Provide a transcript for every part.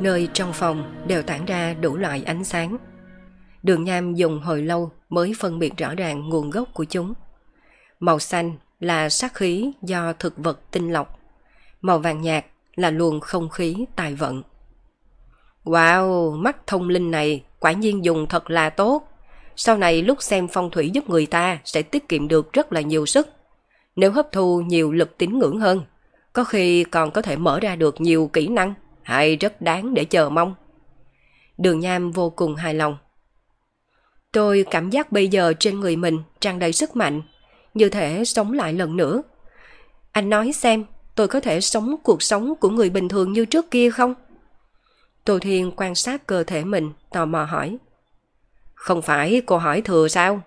Nơi trong phòng đều tản ra đủ loại ánh sáng. Đường Nham dùng hồi lâu mới phân biệt rõ ràng nguồn gốc của chúng. Màu xanh là sát khí do thực vật tinh lọc. Màu vàng nhạt là luồng không khí tài vận. Wow, mắt thông linh này quả nhiên dùng thật là tốt. Sau này lúc xem phong thủy giúp người ta sẽ tiết kiệm được rất là nhiều sức. Nếu hấp thu nhiều lực tín ngưỡng hơn, có khi còn có thể mở ra được nhiều kỹ năng, hay rất đáng để chờ mong. Đường Nham vô cùng hài lòng. Tôi cảm giác bây giờ trên người mình tràn đầy sức mạnh, như thể sống lại lần nữa. Anh nói xem, tôi có thể sống cuộc sống của người bình thường như trước kia không? Tô Thiên quan sát cơ thể mình, tò mò hỏi. Không phải cô hỏi thừa sao?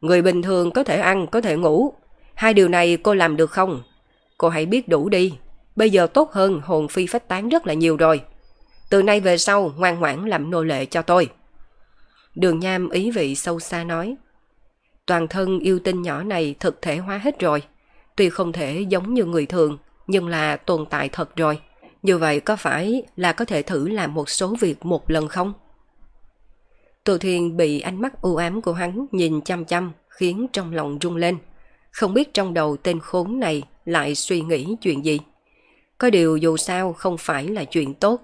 Người bình thường có thể ăn, có thể ngủ. Hai điều này cô làm được không? Cô hãy biết đủ đi. Bây giờ tốt hơn hồn phi phách tán rất là nhiều rồi. Từ nay về sau ngoan ngoãn làm nô lệ cho tôi. Đường Nham ý vị sâu xa nói. Toàn thân yêu tinh nhỏ này thực thể hóa hết rồi. Tuy không thể giống như người thường, nhưng là tồn tại thật rồi. Như vậy có phải là có thể thử làm một số việc một lần không? tù Thiên bị ánh mắt u ám của hắn nhìn chăm chăm khiến trong lòng rung lên. Không biết trong đầu tên khốn này lại suy nghĩ chuyện gì. Có điều dù sao không phải là chuyện tốt.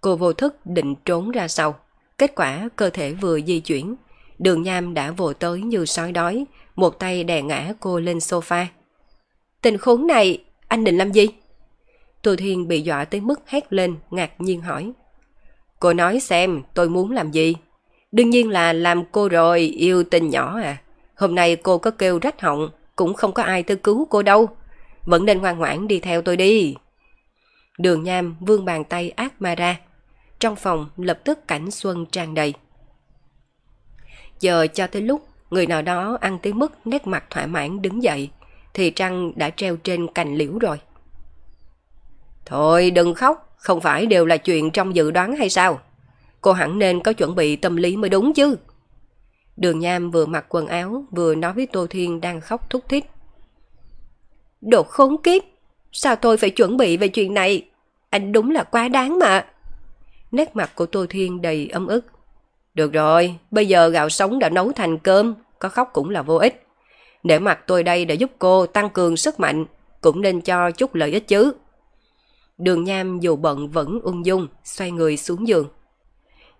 Cô vô thức định trốn ra sau. Kết quả cơ thể vừa di chuyển. Đường Nham đã vồ tới như sói đói, một tay đè ngã cô lên sofa. Tình khốn này, anh định làm gì? Tô Thiên bị dọa tới mức hét lên, ngạc nhiên hỏi. Cô nói xem tôi muốn làm gì? Đương nhiên là làm cô rồi, yêu tình nhỏ à. Hôm nay cô có kêu rách họng, cũng không có ai tới cứu cô đâu. Vẫn nên ngoan ngoãn đi theo tôi đi. Đường Nham vương bàn tay ác ma ra. Trong phòng lập tức cảnh xuân tràn đầy. Giờ cho tới lúc người nào đó ăn tới mức nét mặt thỏa mãn đứng dậy, thì trăng đã treo trên cành liễu rồi. Thôi đừng khóc, không phải đều là chuyện trong dự đoán hay sao? Cô hẳn nên có chuẩn bị tâm lý mới đúng chứ. Đường Nham vừa mặc quần áo vừa nói với Tô Thiên đang khóc thúc thích. Đồ khốn kiếp, sao tôi phải chuẩn bị về chuyện này? Anh đúng là quá đáng mà. Nét mặt của Tô Thiên đầy âm ức. Được rồi, bây giờ gạo sống đã nấu thành cơm, có khóc cũng là vô ích. Để mặt tôi đây để giúp cô tăng cường sức mạnh, cũng nên cho chút lợi ích chứ. Đường Nham dù bận vẫn ung dung, xoay người xuống giường.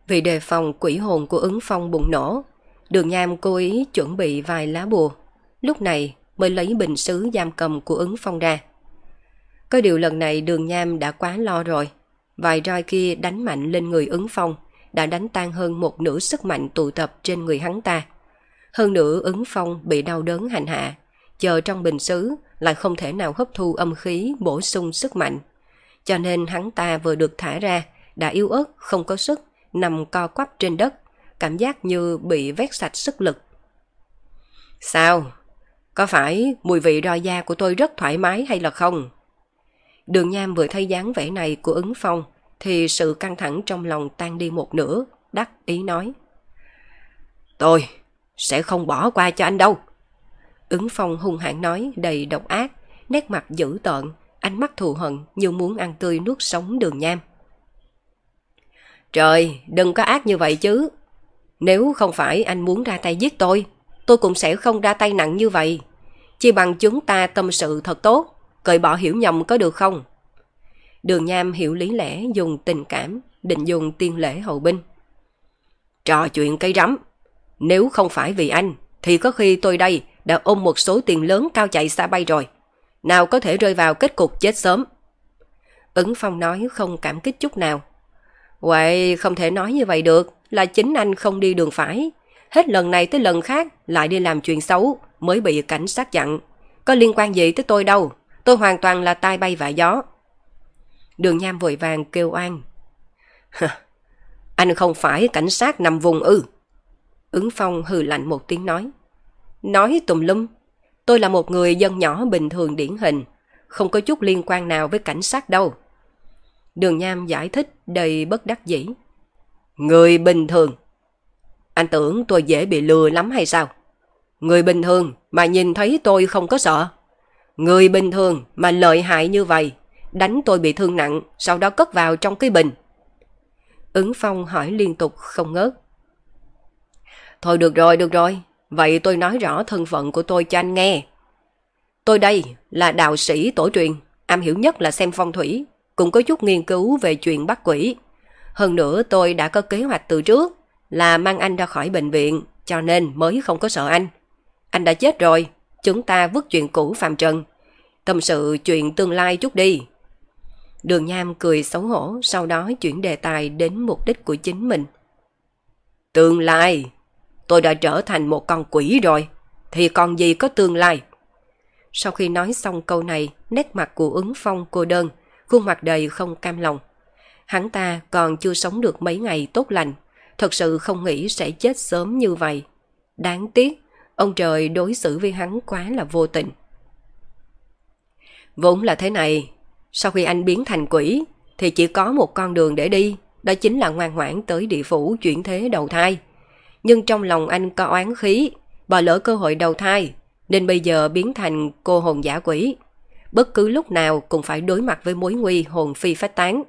Vì đề phòng quỷ hồn của ứng phong bùng nổ, đường Nham cố ý chuẩn bị vài lá bùa. Lúc này mới lấy bình sứ giam cầm của ứng phong ra. Có điều lần này đường Nham đã quá lo rồi. Vài roi kia đánh mạnh lên người ứng phong, đã đánh tan hơn một nửa sức mạnh tụ tập trên người hắn ta. Hơn nữa ứng phong bị đau đớn hành hạ, chờ trong bình sứ lại không thể nào hấp thu âm khí bổ sung sức mạnh. Cho nên hắn ta vừa được thả ra, đã yếu ớt, không có sức, nằm co quắp trên đất, cảm giác như bị vét sạch sức lực. Sao? Có phải mùi vị roi da của tôi rất thoải mái hay là không? Đường Nham vừa thấy dáng vẻ này của ứng phong, thì sự căng thẳng trong lòng tan đi một nửa, đắc ý nói. Tôi sẽ không bỏ qua cho anh đâu. Ứng phong hung hãn nói đầy độc ác, nét mặt dữ tợn, ánh mắt thù hận như muốn ăn tươi nuốt sống đường nham. Trời, đừng có ác như vậy chứ. Nếu không phải anh muốn ra tay giết tôi, tôi cũng sẽ không ra tay nặng như vậy. Chỉ bằng chúng ta tâm sự thật tốt, cởi bỏ hiểu nhầm có được không? Đường Nham hiểu lý lẽ dùng tình cảm, định dùng tiên lễ hậu binh. Trò chuyện cây rắm. Nếu không phải vì anh, thì có khi tôi đây đã ôm một số tiền lớn cao chạy xa bay rồi. Nào có thể rơi vào kết cục chết sớm. Ứng Phong nói không cảm kích chút nào. Vậy không thể nói như vậy được, là chính anh không đi đường phải. Hết lần này tới lần khác lại đi làm chuyện xấu, mới bị cảnh sát chặn. Có liên quan gì tới tôi đâu. Tôi hoàn toàn là tai bay vạ gió. Đường Nham vội vàng kêu oan. Anh không phải cảnh sát nằm vùng ư. Ứng Phong hừ lạnh một tiếng nói. Nói tùm lum. Tôi là một người dân nhỏ bình thường điển hình. Không có chút liên quan nào với cảnh sát đâu. Đường Nham giải thích đầy bất đắc dĩ. Người bình thường. Anh tưởng tôi dễ bị lừa lắm hay sao? Người bình thường mà nhìn thấy tôi không có sợ. Người bình thường mà lợi hại như vậy, đánh tôi bị thương nặng, sau đó cất vào trong cái bình. Ứng Phong hỏi liên tục không ngớt. Thôi được rồi, được rồi. Vậy tôi nói rõ thân phận của tôi cho anh nghe. Tôi đây là đạo sĩ tổ truyền, am hiểu nhất là xem phong thủy, cũng có chút nghiên cứu về chuyện bắt quỷ. Hơn nữa tôi đã có kế hoạch từ trước là mang anh ra khỏi bệnh viện, cho nên mới không có sợ anh. Anh đã chết rồi, chúng ta vứt chuyện cũ phạm trần. Tâm sự chuyện tương lai chút đi. Đường Nham cười xấu hổ, sau đó chuyển đề tài đến mục đích của chính mình. Tương lai? Tôi đã trở thành một con quỷ rồi, thì còn gì có tương lai? Sau khi nói xong câu này, nét mặt của ứng phong cô đơn, khuôn mặt đầy không cam lòng. Hắn ta còn chưa sống được mấy ngày tốt lành, thật sự không nghĩ sẽ chết sớm như vậy. Đáng tiếc, ông trời đối xử với hắn quá là vô tình. Vốn là thế này, sau khi anh biến thành quỷ, thì chỉ có một con đường để đi, đó chính là ngoan ngoãn tới địa phủ chuyển thế đầu thai. Nhưng trong lòng anh có oán khí, bỏ lỡ cơ hội đầu thai, nên bây giờ biến thành cô hồn giả quỷ. Bất cứ lúc nào cũng phải đối mặt với mối nguy hồn phi phách tán.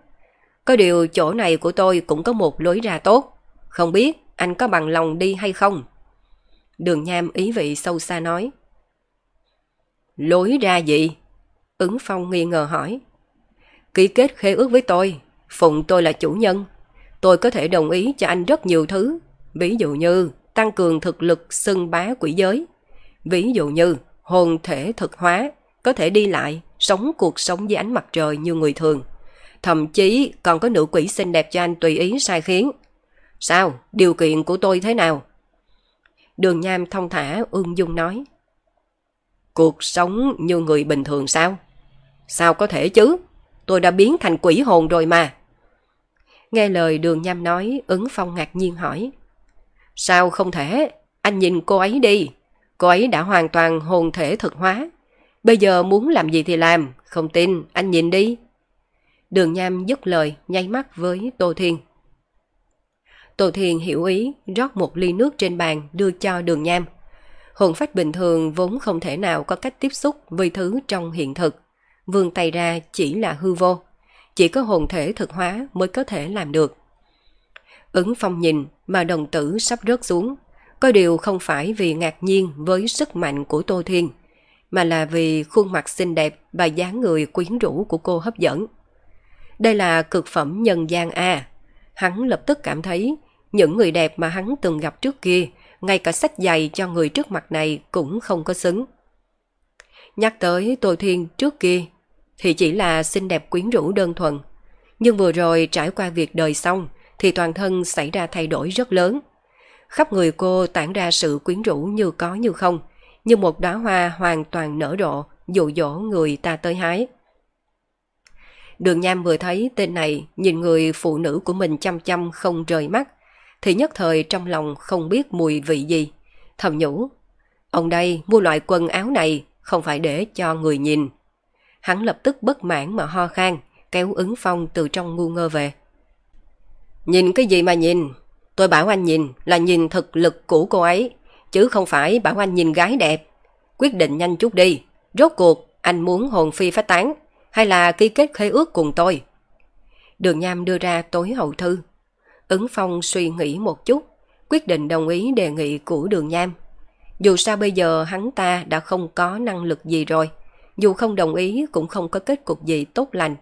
Có điều chỗ này của tôi cũng có một lối ra tốt. Không biết anh có bằng lòng đi hay không? Đường Nham ý vị sâu xa nói. Lối ra gì? Ứng Phong nghi ngờ hỏi. Ký kết khế ước với tôi, phụng tôi là chủ nhân. Tôi có thể đồng ý cho anh rất nhiều thứ, ví dụ như tăng cường thực lực xưng bá quỷ giới. Ví dụ như hồn thể thực hóa, có thể đi lại, sống cuộc sống dưới ánh mặt trời như người thường. Thậm chí còn có nữ quỷ xinh đẹp cho anh tùy ý sai khiến. Sao? Điều kiện của tôi thế nào? Đường Nham thông thả ương dung nói. Cuộc sống như người bình thường sao? Sao có thể chứ? Tôi đã biến thành quỷ hồn rồi mà. Nghe lời đường Nham nói, ứng phong ngạc nhiên hỏi. Sao không thể? Anh nhìn cô ấy đi. Cô ấy đã hoàn toàn hồn thể thực hóa. Bây giờ muốn làm gì thì làm. Không tin, anh nhìn đi. Đường Nham dứt lời, nháy mắt với Tô Thiên. Tô Thiên hiểu ý, rót một ly nước trên bàn đưa cho đường Nham. Hồn phách bình thường vốn không thể nào có cách tiếp xúc với thứ trong hiện thực. Vương tay ra chỉ là hư vô. Chỉ có hồn thể thực hóa mới có thể làm được. Ứng phong nhìn mà đồng tử sắp rớt xuống. Có điều không phải vì ngạc nhiên với sức mạnh của Tô Thiên, mà là vì khuôn mặt xinh đẹp và dáng người quyến rũ của cô hấp dẫn. Đây là cực phẩm nhân gian A. Hắn lập tức cảm thấy những người đẹp mà hắn từng gặp trước kia, ngay cả sách giày cho người trước mặt này cũng không có xứng. Nhắc tới Tô Thiên trước kia, thì chỉ là xinh đẹp quyến rũ đơn thuần. Nhưng vừa rồi trải qua việc đời xong, thì toàn thân xảy ra thay đổi rất lớn. Khắp người cô tản ra sự quyến rũ như có như không, như một đóa hoa hoàn toàn nở rộ, dụ dỗ người ta tới hái. Đường Nham vừa thấy tên này nhìn người phụ nữ của mình chăm chăm không rời mắt, thì nhất thời trong lòng không biết mùi vị gì. Thầm nhủ, ông đây mua loại quần áo này không phải để cho người nhìn. Hắn lập tức bất mãn mà ho khan, kéo ứng phong từ trong ngu ngơ về. Nhìn cái gì mà nhìn? Tôi bảo anh nhìn là nhìn thực lực của cô ấy, chứ không phải bảo anh nhìn gái đẹp. Quyết định nhanh chút đi, rốt cuộc anh muốn hồn phi phát tán hay là ký kết khế ước cùng tôi? Đường Nham đưa ra tối hậu thư. Ứng Phong suy nghĩ một chút, quyết định đồng ý đề nghị của Đường Nham. Dù sao bây giờ hắn ta đã không có năng lực gì rồi, dù không đồng ý cũng không có kết cục gì tốt lành.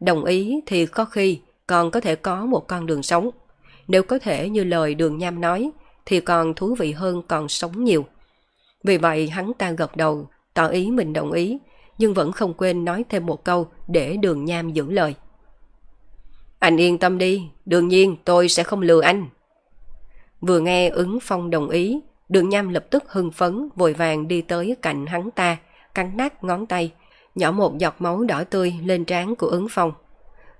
Đồng ý thì có khi còn có thể có một con đường sống. Nếu có thể như lời Đường Nham nói, thì còn thú vị hơn còn sống nhiều. Vì vậy hắn ta gật đầu, tỏ ý mình đồng ý, nhưng vẫn không quên nói thêm một câu để đường nham giữ lời. Anh yên tâm đi, đương nhiên tôi sẽ không lừa anh. Vừa nghe ứng phong đồng ý, Đường nham lập tức hưng phấn, vội vàng đi tới cạnh hắn ta, cắn nát ngón tay, nhỏ một giọt máu đỏ tươi lên trán của ứng phong.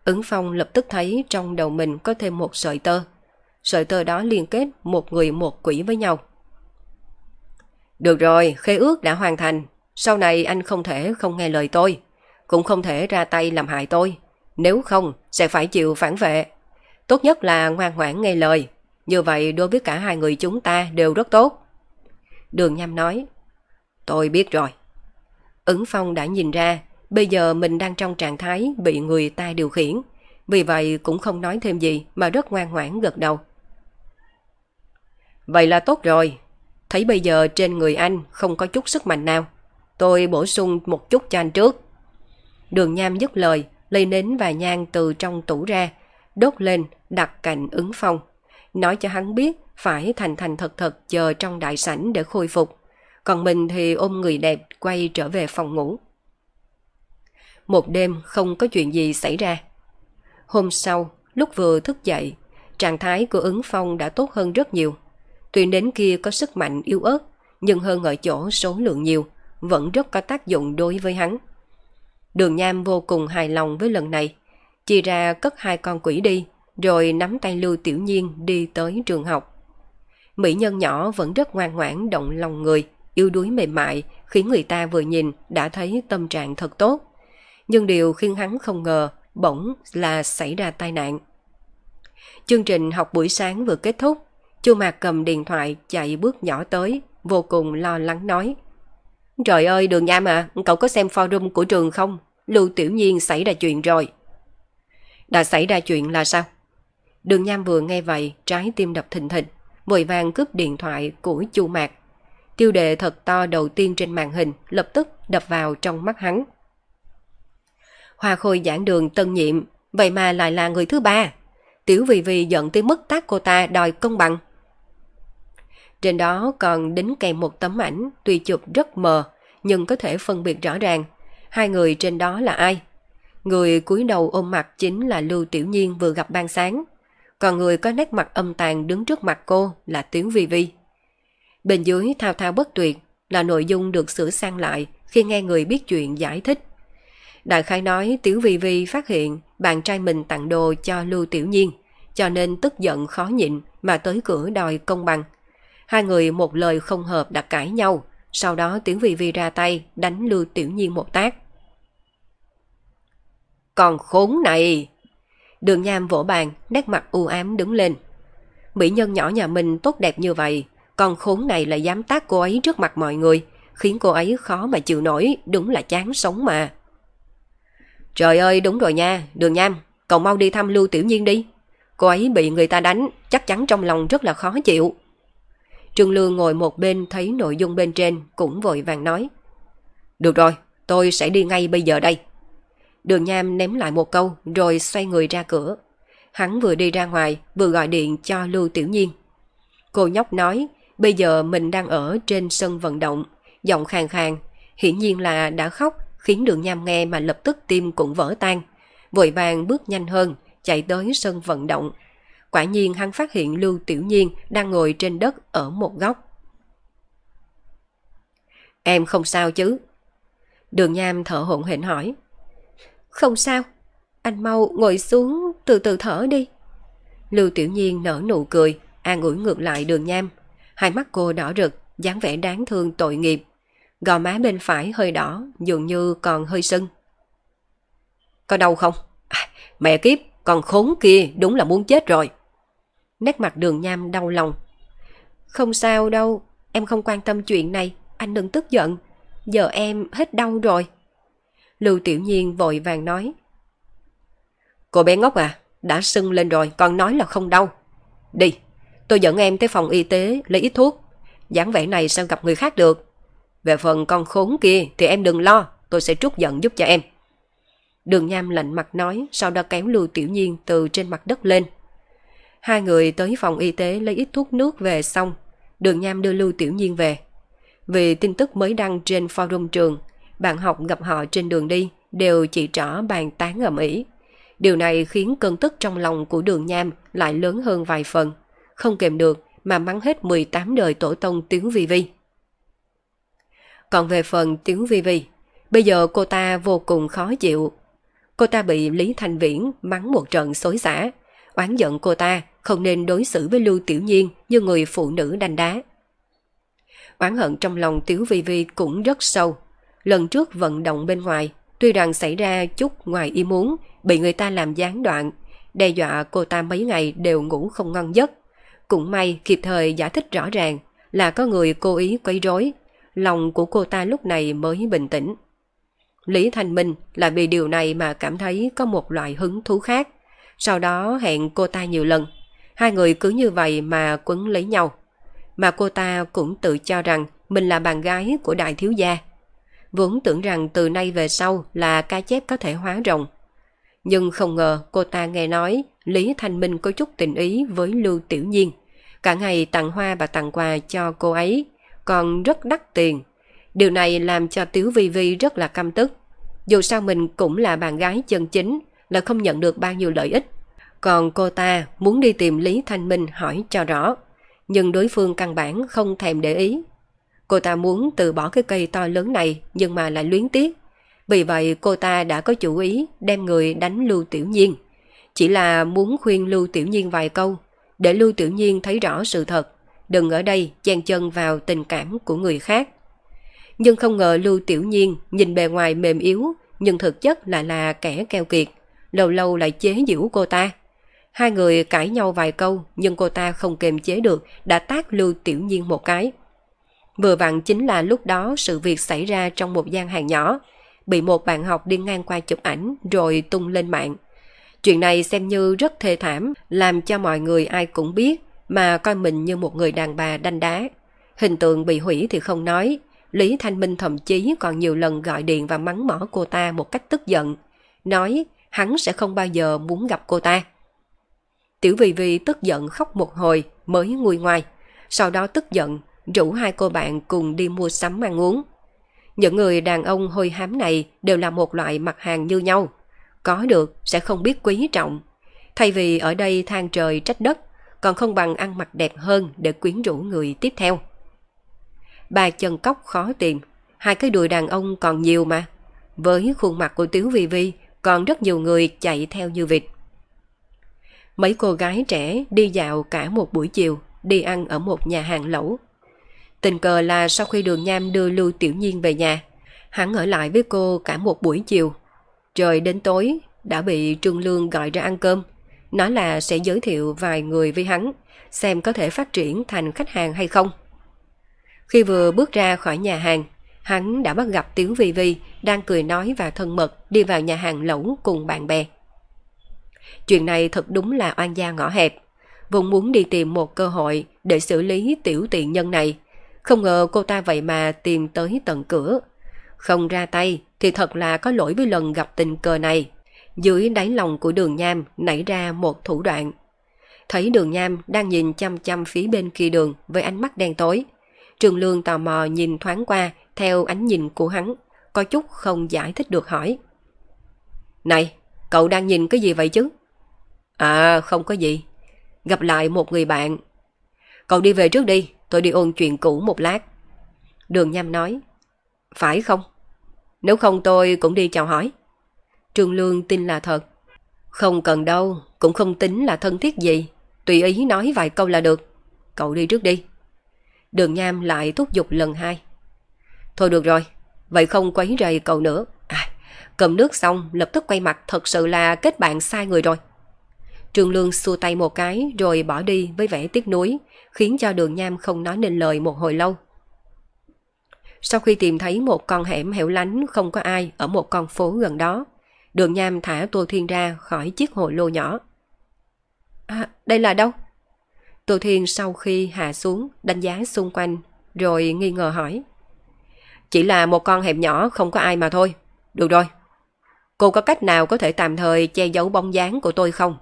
Ứng phong lập tức thấy trong đầu mình có thêm một sợi tơ. Sợi tơ đó liên kết một người một quỷ với nhau. Được rồi, khế ước đã hoàn thành. Sau này anh không thể không nghe lời tôi. Cũng không thể ra tay làm hại tôi. Nếu không, sẽ phải chịu phản vệ. Tốt nhất là ngoan ngoãn nghe lời. Như vậy đối với cả hai người chúng ta đều rất tốt. Đường Nham nói. Tôi biết rồi. Ứng Phong đã nhìn ra, bây giờ mình đang trong trạng thái bị người ta điều khiển. Vì vậy cũng không nói thêm gì mà rất ngoan ngoãn gật đầu. Vậy là tốt rồi. Thấy bây giờ trên người anh không có chút sức mạnh nào. Tôi bổ sung một chút cho anh trước. Đường Nham dứt lời, lấy nến và nhang từ trong tủ ra, đốt lên, đặt cạnh ứng phong. Nói cho hắn biết phải thành thành thật thật chờ trong đại sảnh để khôi phục. Còn mình thì ôm người đẹp quay trở về phòng ngủ. Một đêm không có chuyện gì xảy ra. Hôm sau, lúc vừa thức dậy, trạng thái của ứng phong đã tốt hơn rất nhiều. Tuy nến kia có sức mạnh yếu ớt, nhưng hơn ở chỗ số lượng nhiều, vẫn rất có tác dụng đối với hắn. Đường Nham vô cùng hài lòng với lần này. Chia ra cất hai con quỷ đi, rồi nắm tay Lưu Tiểu Nhiên đi tới trường học. Mỹ nhân nhỏ vẫn rất ngoan ngoãn động lòng người, yêu đuối mềm mại, khiến người ta vừa nhìn đã thấy tâm trạng thật tốt. Nhưng điều khiến hắn không ngờ bỗng là xảy ra tai nạn. Chương trình học buổi sáng vừa kết thúc, Chu Mạc cầm điện thoại chạy bước nhỏ tới, vô cùng lo lắng nói. Trời ơi đường Nham à, cậu có xem forum của trường không? Lưu Tiểu Nhiên xảy ra chuyện rồi. Đã xảy ra chuyện là sao? Đường Nham vừa nghe vậy, trái tim đập thình thịch, vội vàng cướp điện thoại của Chu Mạc. Tiêu đề thật to đầu tiên trên màn hình lập tức đập vào trong mắt hắn. Hoa khôi giảng đường tân nhiệm, vậy mà lại là người thứ ba. Tiểu vì vì giận tới mức tác cô ta đòi công bằng. Trên đó còn đính kèm một tấm ảnh tuy chụp rất mờ nhưng có thể phân biệt rõ ràng. Hai người trên đó là ai? Người cúi đầu ôm mặt chính là Lưu Tiểu Nhiên vừa gặp ban sáng. Còn người có nét mặt âm tàn đứng trước mặt cô là Tiếu Vi Vi. Bên dưới thao thao bất tuyệt là nội dung được sửa sang lại khi nghe người biết chuyện giải thích. Đại khai nói Tiểu Vi Vi phát hiện bạn trai mình tặng đồ cho Lưu Tiểu Nhiên, cho nên tức giận khó nhịn mà tới cửa đòi công bằng. Hai người một lời không hợp đã cãi nhau, sau đó Tiểu Vi Vi ra tay đánh Lưu Tiểu Nhiên một tác. Còn khốn này! Đường Nham vỗ bàn, nét mặt u ám đứng lên. Mỹ nhân nhỏ nhà mình tốt đẹp như vậy, còn khốn này lại dám tác cô ấy trước mặt mọi người, khiến cô ấy khó mà chịu nổi, đúng là chán sống mà. Trời ơi, đúng rồi nha, Đường Nham, cậu mau đi thăm Lưu Tiểu Nhiên đi. Cô ấy bị người ta đánh, chắc chắn trong lòng rất là khó chịu. Trương Lương ngồi một bên thấy nội dung bên trên cũng vội vàng nói. Được rồi, tôi sẽ đi ngay bây giờ đây. Đường Nham ném lại một câu rồi xoay người ra cửa. Hắn vừa đi ra ngoài vừa gọi điện cho Lưu Tiểu Nhiên. Cô nhóc nói bây giờ mình đang ở trên sân vận động, giọng khàn khàn, hiển nhiên là đã khóc khiến đường Nham nghe mà lập tức tim cũng vỡ tan. Vội vàng bước nhanh hơn, chạy tới sân vận động. Quả nhiên hắn phát hiện Lưu Tiểu Nhiên đang ngồi trên đất ở một góc. Em không sao chứ? Đường Nham thở hổn hển hỏi. Không sao, anh mau ngồi xuống từ từ thở đi. Lưu Tiểu Nhiên nở nụ cười, an ủi ngược lại đường Nham. Hai mắt cô đỏ rực, dáng vẻ đáng thương tội nghiệp. Gò má bên phải hơi đỏ, dường như còn hơi sưng. Có đau không? À, mẹ kiếp, còn khốn kia đúng là muốn chết rồi. Nét mặt đường nham đau lòng. Không sao đâu, em không quan tâm chuyện này, anh đừng tức giận. Giờ em hết đau rồi. Lưu Tiểu Nhiên vội vàng nói. Cô bé ngốc à, đã sưng lên rồi còn nói là không đau. Đi, tôi dẫn em tới phòng y tế lấy ít thuốc. dáng vẻ này sao gặp người khác được. Về phần con khốn kia thì em đừng lo, tôi sẽ trút giận giúp cho em. Đường Nham lạnh mặt nói, sau đó kéo Lưu Tiểu Nhiên từ trên mặt đất lên. Hai người tới phòng y tế lấy ít thuốc nước về xong, đường Nham đưa Lưu Tiểu Nhiên về. Vì tin tức mới đăng trên forum trường, bạn học gặp họ trên đường đi đều chỉ trỏ bàn tán ở Mỹ. Điều này khiến cơn tức trong lòng của đường Nham lại lớn hơn vài phần. Không kèm được mà mắng hết 18 đời tổ tông Tiếu Vi Vi. Còn về phần Tiếu Vi Vi, bây giờ cô ta vô cùng khó chịu. Cô ta bị Lý Thanh Viễn mắng một trận xối xả, oán giận cô ta không nên đối xử với Lưu Tiểu Nhiên như người phụ nữ đanh đá. Oán hận trong lòng tiểu Vi Vi cũng rất sâu. Lần trước vận động bên ngoài, tuy rằng xảy ra chút ngoài ý muốn, bị người ta làm gián đoạn, đe dọa cô ta mấy ngày đều ngủ không ngon giấc. Cũng may kịp thời giải thích rõ ràng là có người cố ý quấy rối, lòng của cô ta lúc này mới bình tĩnh. Lý Thanh Minh là vì điều này mà cảm thấy có một loại hứng thú khác. Sau đó hẹn cô ta nhiều lần. Hai người cứ như vậy mà quấn lấy nhau. Mà cô ta cũng tự cho rằng mình là bạn gái của đại thiếu gia. Vốn tưởng rằng từ nay về sau là ca chép có thể hóa rồng. Nhưng không ngờ cô ta nghe nói Lý Thanh Minh có chút tình ý với Lưu Tiểu Nhiên. Cả ngày tặng hoa và tặng quà cho cô ấy, còn rất đắt tiền. Điều này làm cho Tiếu Vi Vi rất là căm tức. Dù sao mình cũng là bạn gái chân chính, là không nhận được bao nhiêu lợi ích. Còn cô ta muốn đi tìm Lý Thanh Minh hỏi cho rõ, nhưng đối phương căn bản không thèm để ý. Cô ta muốn từ bỏ cái cây to lớn này nhưng mà lại luyến tiếc. Vì vậy cô ta đã có chủ ý đem người đánh Lưu Tiểu Nhiên. Chỉ là muốn khuyên Lưu Tiểu Nhiên vài câu, để Lưu Tiểu Nhiên thấy rõ sự thật, đừng ở đây chen chân vào tình cảm của người khác. Nhưng không ngờ Lưu Tiểu Nhiên nhìn bề ngoài mềm yếu, nhưng thực chất lại là kẻ keo kiệt, lâu lâu lại chế giễu cô ta. Hai người cãi nhau vài câu nhưng cô ta không kềm chế được đã tác Lưu Tiểu Nhiên một cái. Vừa vặn chính là lúc đó sự việc xảy ra trong một gian hàng nhỏ, bị một bạn học đi ngang qua chụp ảnh rồi tung lên mạng. Chuyện này xem như rất thê thảm, làm cho mọi người ai cũng biết mà coi mình như một người đàn bà đanh đá. Hình tượng bị hủy thì không nói, Lý Thanh Minh thậm chí còn nhiều lần gọi điện và mắng mỏ cô ta một cách tức giận, nói hắn sẽ không bao giờ muốn gặp cô ta. Tiểu Vy Vy tức giận khóc một hồi mới nguôi ngoai, sau đó tức giận rủ hai cô bạn cùng đi mua sắm ăn uống. Những người đàn ông hôi hám này đều là một loại mặt hàng như nhau. Có được sẽ không biết quý trọng. Thay vì ở đây than trời trách đất, còn không bằng ăn mặc đẹp hơn để quyến rũ người tiếp theo. Ba chân Cóc khó tìm, hai cái đùi đàn ông còn nhiều mà. Với khuôn mặt của Tiếu Vi Vi, còn rất nhiều người chạy theo như vịt. Mấy cô gái trẻ đi dạo cả một buổi chiều, đi ăn ở một nhà hàng lẩu. Tình cờ là sau khi đường nham đưa Lưu Tiểu Nhiên về nhà, hắn ở lại với cô cả một buổi chiều. Trời đến tối, đã bị Trương Lương gọi ra ăn cơm, nói là sẽ giới thiệu vài người với hắn, xem có thể phát triển thành khách hàng hay không. Khi vừa bước ra khỏi nhà hàng, hắn đã bắt gặp Tiếu Vi Vi đang cười nói và thân mật đi vào nhà hàng lẩu cùng bạn bè. Chuyện này thật đúng là oan gia ngõ hẹp. Vốn muốn đi tìm một cơ hội để xử lý tiểu tiện nhân này. Không ngờ cô ta vậy mà tìm tới tận cửa. Không ra tay thì thật là có lỗi với lần gặp tình cờ này. Dưới đáy lòng của đường nham nảy ra một thủ đoạn. Thấy đường nham đang nhìn chăm chăm phía bên kia đường với ánh mắt đen tối. Trường Lương tò mò nhìn thoáng qua theo ánh nhìn của hắn, có chút không giải thích được hỏi. Này, cậu đang nhìn cái gì vậy chứ? À, không có gì. Gặp lại một người bạn. Cậu đi về trước đi, tôi đi ôn chuyện cũ một lát. Đường Nham nói. Phải không? Nếu không tôi cũng đi chào hỏi. trương Lương tin là thật. Không cần đâu, cũng không tính là thân thiết gì. Tùy ý nói vài câu là được. Cậu đi trước đi. Đường Nham lại thúc giục lần hai. Thôi được rồi, vậy không quấy rầy cậu nữa. À, cầm nước xong lập tức quay mặt thật sự là kết bạn sai người rồi. Trương Lương xua tay một cái rồi bỏ đi với vẻ tiếc nuối, khiến cho đường nham không nói nên lời một hồi lâu. Sau khi tìm thấy một con hẻm hẻo lánh không có ai ở một con phố gần đó, đường nham thả Tô Thiên ra khỏi chiếc hồ lô nhỏ. À, đây là đâu? Tô Thiên sau khi hạ xuống đánh giá xung quanh rồi nghi ngờ hỏi. Chỉ là một con hẻm nhỏ không có ai mà thôi. Được rồi. Cô có cách nào có thể tạm thời che giấu bóng dáng của tôi không?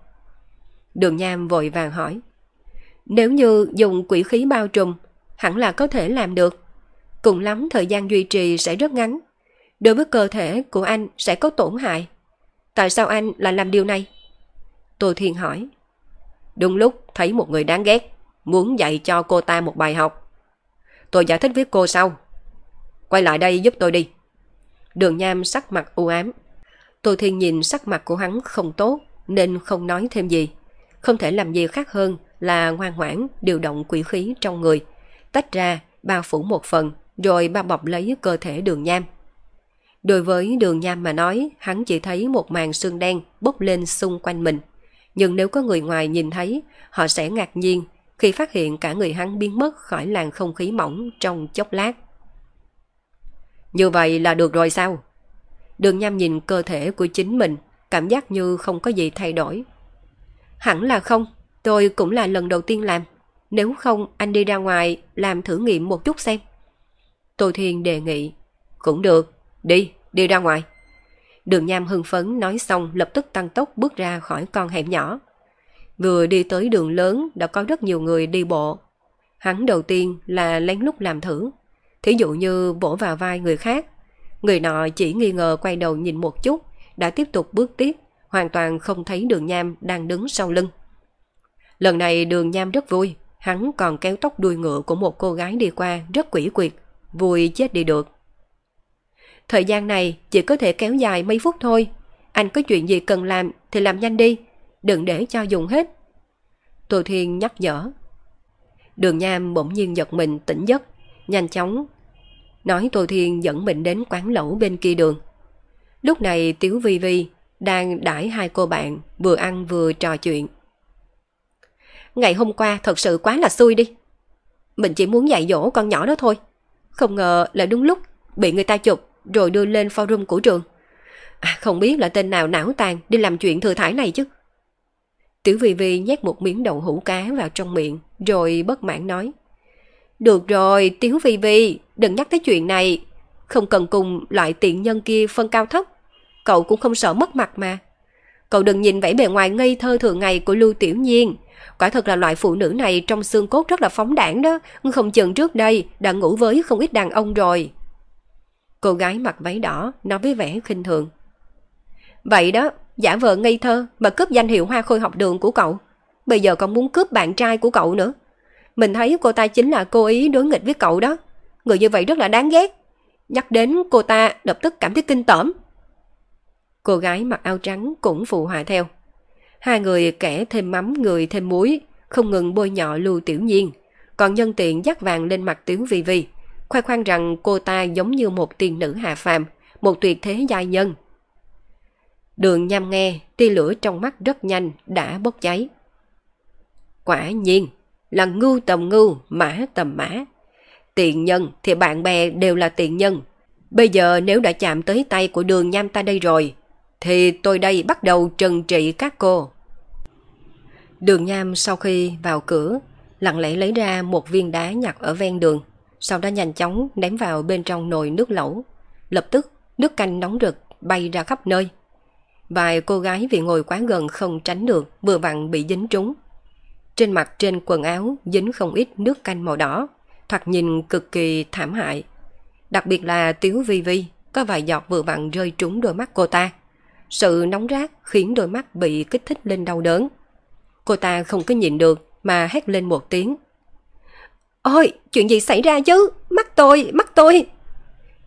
Đường Nham vội vàng hỏi. Nếu như dùng quỷ khí bao trùm, hẳn là có thể làm được. Cùng lắm thời gian duy trì sẽ rất ngắn. Đối với cơ thể của anh sẽ có tổn hại. Tại sao anh lại làm điều này? Tô Thiên hỏi. Đúng lúc thấy một người đáng ghét, muốn dạy cho cô ta một bài học. Tôi giải thích với cô sau. Quay lại đây giúp tôi đi. Đường Nham sắc mặt u ám. Tô Thiên nhìn sắc mặt của hắn không tốt nên không nói thêm gì. Không thể làm gì khác hơn là ngoan ngoãn điều động quỷ khí trong người, tách ra bao phủ một phần rồi bao bọc lấy cơ thể đường nham. Đối với đường nham mà nói, hắn chỉ thấy một màn sương đen bốc lên xung quanh mình. Nhưng nếu có người ngoài nhìn thấy, họ sẽ ngạc nhiên khi phát hiện cả người hắn biến mất khỏi làn không khí mỏng trong chốc lát. Như vậy là được rồi sao? Đường nham nhìn cơ thể của chính mình, cảm giác như không có gì thay đổi. Hẳn là không, tôi cũng là lần đầu tiên làm. Nếu không, anh đi ra ngoài làm thử nghiệm một chút xem. Tô Thiên đề nghị. Cũng được, đi, đi ra ngoài. Đường Nham hưng phấn nói xong lập tức tăng tốc bước ra khỏi con hẻm nhỏ. Vừa đi tới đường lớn đã có rất nhiều người đi bộ. Hắn đầu tiên là lén lút làm thử. Thí dụ như vỗ vào vai người khác. Người nọ chỉ nghi ngờ quay đầu nhìn một chút, đã tiếp tục bước tiếp, hoàn toàn không thấy đường nham đang đứng sau lưng. Lần này đường nham rất vui, hắn còn kéo tóc đuôi ngựa của một cô gái đi qua rất quỷ quyệt, vui chết đi được. Thời gian này chỉ có thể kéo dài mấy phút thôi. Anh có chuyện gì cần làm thì làm nhanh đi, đừng để cho dùng hết. Tô Thiên nhắc nhở. Đường Nham bỗng nhiên giật mình tỉnh giấc, nhanh chóng. Nói Tô Thiên dẫn mình đến quán lẩu bên kia đường. Lúc này Tiếu Vi Vi đang đãi hai cô bạn vừa ăn vừa trò chuyện. Ngày hôm qua thật sự quá là xui đi. Mình chỉ muốn dạy dỗ con nhỏ đó thôi. Không ngờ là đúng lúc bị người ta chụp rồi đưa lên forum của trường. À, không biết là tên nào não tàn đi làm chuyện thừa thải này chứ. Tiểu Vy Vy nhét một miếng đậu hũ cá vào trong miệng rồi bất mãn nói. Được rồi, Tiểu Vy Vy đừng nhắc tới chuyện này. Không cần cùng loại tiện nhân kia phân cao thấp. Cậu cũng không sợ mất mặt mà. Cậu đừng nhìn vẻ bề ngoài ngây thơ thường ngày của Lưu Tiểu Nhiên. Quả thật là loại phụ nữ này trong xương cốt rất là phóng đảng đó. Không chừng trước đây đã ngủ với không ít đàn ông rồi. Cô gái mặc váy đỏ nói với vẻ khinh thường. Vậy đó, giả vờ ngây thơ mà cướp danh hiệu hoa khôi học đường của cậu. Bây giờ còn muốn cướp bạn trai của cậu nữa. Mình thấy cô ta chính là cô ý đối nghịch với cậu đó. Người như vậy rất là đáng ghét. Nhắc đến cô ta lập tức cảm thấy kinh tởm. Cô gái mặc áo trắng cũng phụ họa theo. Hai người kẻ thêm mắm người thêm muối, không ngừng bôi nhọ Lưu Tiểu Nhiên, còn nhân tiện dắt vàng lên mặt Tiểu Vi Vi, khoe khoang rằng cô ta giống như một tiên nữ hạ phàm, một tuyệt thế giai nhân. Đường nhằm nghe, tia lửa trong mắt rất nhanh, đã bốc cháy. Quả nhiên, là ngưu tầm ngưu, mã tầm mã. Tiện nhân thì bạn bè đều là tiện nhân. Bây giờ nếu đã chạm tới tay của đường nham ta đây rồi, thì tôi đây bắt đầu trừng trị các cô. Đường nham sau khi vào cửa, lặng lẽ lấy ra một viên đá nhặt ở ven đường, sau đó nhanh chóng ném vào bên trong nồi nước lẩu. Lập tức, nước canh nóng rực bay ra khắp nơi. Vài cô gái vì ngồi quá gần không tránh được, vừa vặn bị dính trúng. Trên mặt trên quần áo dính không ít nước canh màu đỏ, thoạt nhìn cực kỳ thảm hại. Đặc biệt là Tiếu Vi Vi, có vài giọt vừa vặn rơi trúng đôi mắt cô ta. Sự nóng rát khiến đôi mắt bị kích thích lên đau đớn. Cô ta không có nhịn được mà hét lên một tiếng. Ôi, chuyện gì xảy ra chứ? Mắt tôi, mắt tôi!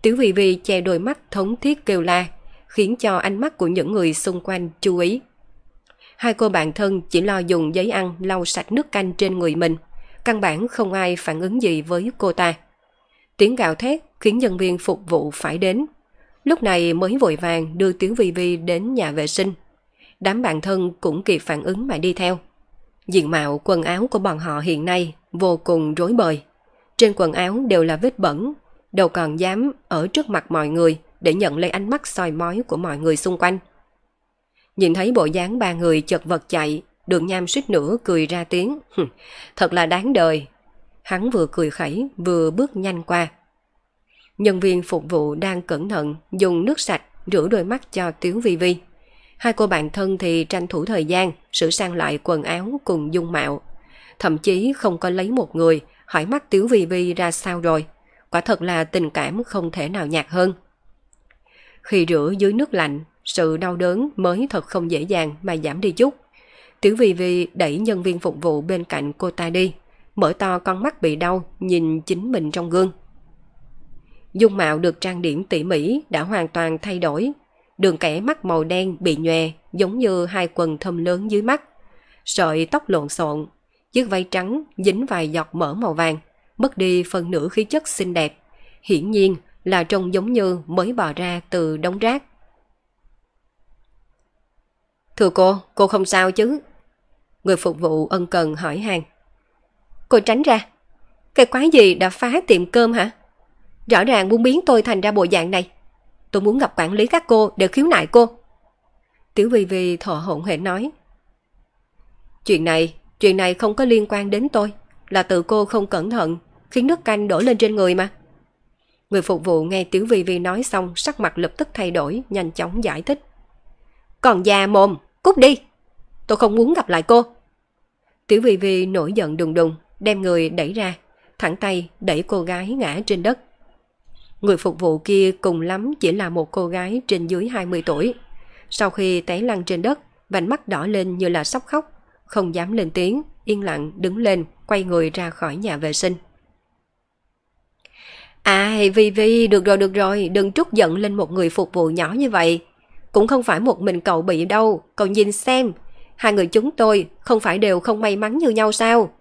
Tiểu Vy Vy che đôi mắt thống thiết kêu la, khiến cho ánh mắt của những người xung quanh chú ý. Hai cô bạn thân chỉ lo dùng giấy ăn lau sạch nước canh trên người mình. Căn bản không ai phản ứng gì với cô ta. Tiếng gào thét khiến nhân viên phục vụ phải đến. Lúc này mới vội vàng đưa Tiếu Vi Vi đến nhà vệ sinh. Đám bạn thân cũng kịp phản ứng mà đi theo. Diện mạo quần áo của bọn họ hiện nay vô cùng rối bời. Trên quần áo đều là vết bẩn, đâu còn dám ở trước mặt mọi người để nhận lấy ánh mắt soi mói của mọi người xung quanh. Nhìn thấy bộ dáng ba người chật vật chạy, đường nham suýt nữa cười ra tiếng. Thật là đáng đời. Hắn vừa cười khẩy, vừa bước nhanh qua. Nhân viên phục vụ đang cẩn thận dùng nước sạch rửa đôi mắt cho Tiếu Vi Vi. Hai cô bạn thân thì tranh thủ thời gian sửa sang lại quần áo cùng dung mạo. Thậm chí không có lấy một người hỏi mắt Tiếu Vi Vi ra sao rồi. Quả thật là tình cảm không thể nào nhạt hơn. Khi rửa dưới nước lạnh, sự đau đớn mới thật không dễ dàng mà giảm đi chút. Tiểu Vi Vi đẩy nhân viên phục vụ bên cạnh cô ta đi, mở to con mắt bị đau, nhìn chính mình trong gương. Dung mạo được trang điểm tỉ mỉ đã hoàn toàn thay đổi. Đường kẻ mắt màu đen bị nhòe giống như hai quần thâm lớn dưới mắt. Sợi tóc lộn xộn, chiếc váy trắng dính vài giọt mỡ màu vàng, mất đi phần nửa khí chất xinh đẹp. Hiển nhiên là trông giống như mới bò ra từ đống rác. Thưa cô, cô không sao chứ? Người phục vụ ân cần hỏi hàng. Cô tránh ra. Cái quái gì đã phá tiệm cơm hả? Rõ ràng muốn biến tôi thành ra bộ dạng này. Tôi muốn gặp quản lý các cô để khiếu nại cô. Tiểu Vi Vi thọ hổn hển nói. Chuyện này, chuyện này không có liên quan đến tôi. Là tự cô không cẩn thận, khiến nước canh đổ lên trên người mà. Người phục vụ nghe Tiểu Vi Vi nói xong sắc mặt lập tức thay đổi, nhanh chóng giải thích. Còn già mồm, cút đi. Tôi không muốn gặp lại cô. Tiểu Vi Vi nổi giận đùng đùng, đem người đẩy ra, thẳng tay đẩy cô gái ngã trên đất. Người phục vụ kia cùng lắm chỉ là một cô gái trên dưới 20 tuổi. Sau khi té lăn trên đất, vành mắt đỏ lên như là sắp khóc, không dám lên tiếng, yên lặng đứng lên, quay người ra khỏi nhà vệ sinh. À, Vi Vi, được rồi, được rồi, đừng trút giận lên một người phục vụ nhỏ như vậy. Cũng không phải một mình cậu bị đâu, cậu nhìn xem. Hai người chúng tôi không phải đều không may mắn như nhau sao?